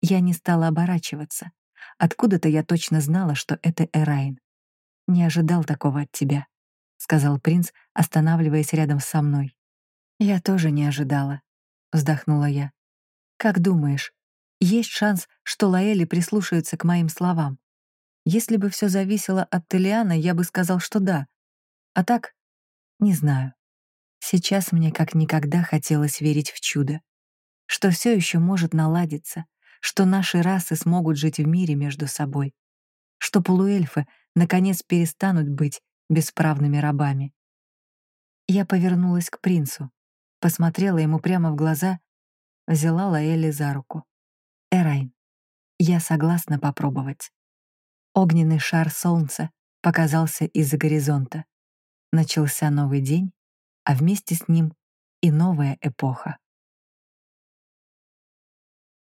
Я не стала оборачиваться. Откуда-то я точно знала, что это Эрайн. «Не ожидал такого от тебя», — сказал принц, останавливаясь рядом со мной. «Я тоже не ожидала», — вздохнула я. «Как думаешь, есть шанс, что Лаэли прислушается к моим словам?» Если бы все зависело от Телиана, я бы сказал, что да. А так, не знаю. Сейчас мне как никогда хотелось верить в чудо. Что все еще может наладиться, что наши расы смогут жить в мире между собой, что полуэльфы наконец перестанут быть бесправными рабами. Я повернулась к принцу, посмотрела ему прямо в глаза, взяла Лаэли за руку. «Эрайн, я согласна попробовать». Огненный шар солнца показался из-за горизонта. Начался новый день, а вместе с ним и новая эпоха.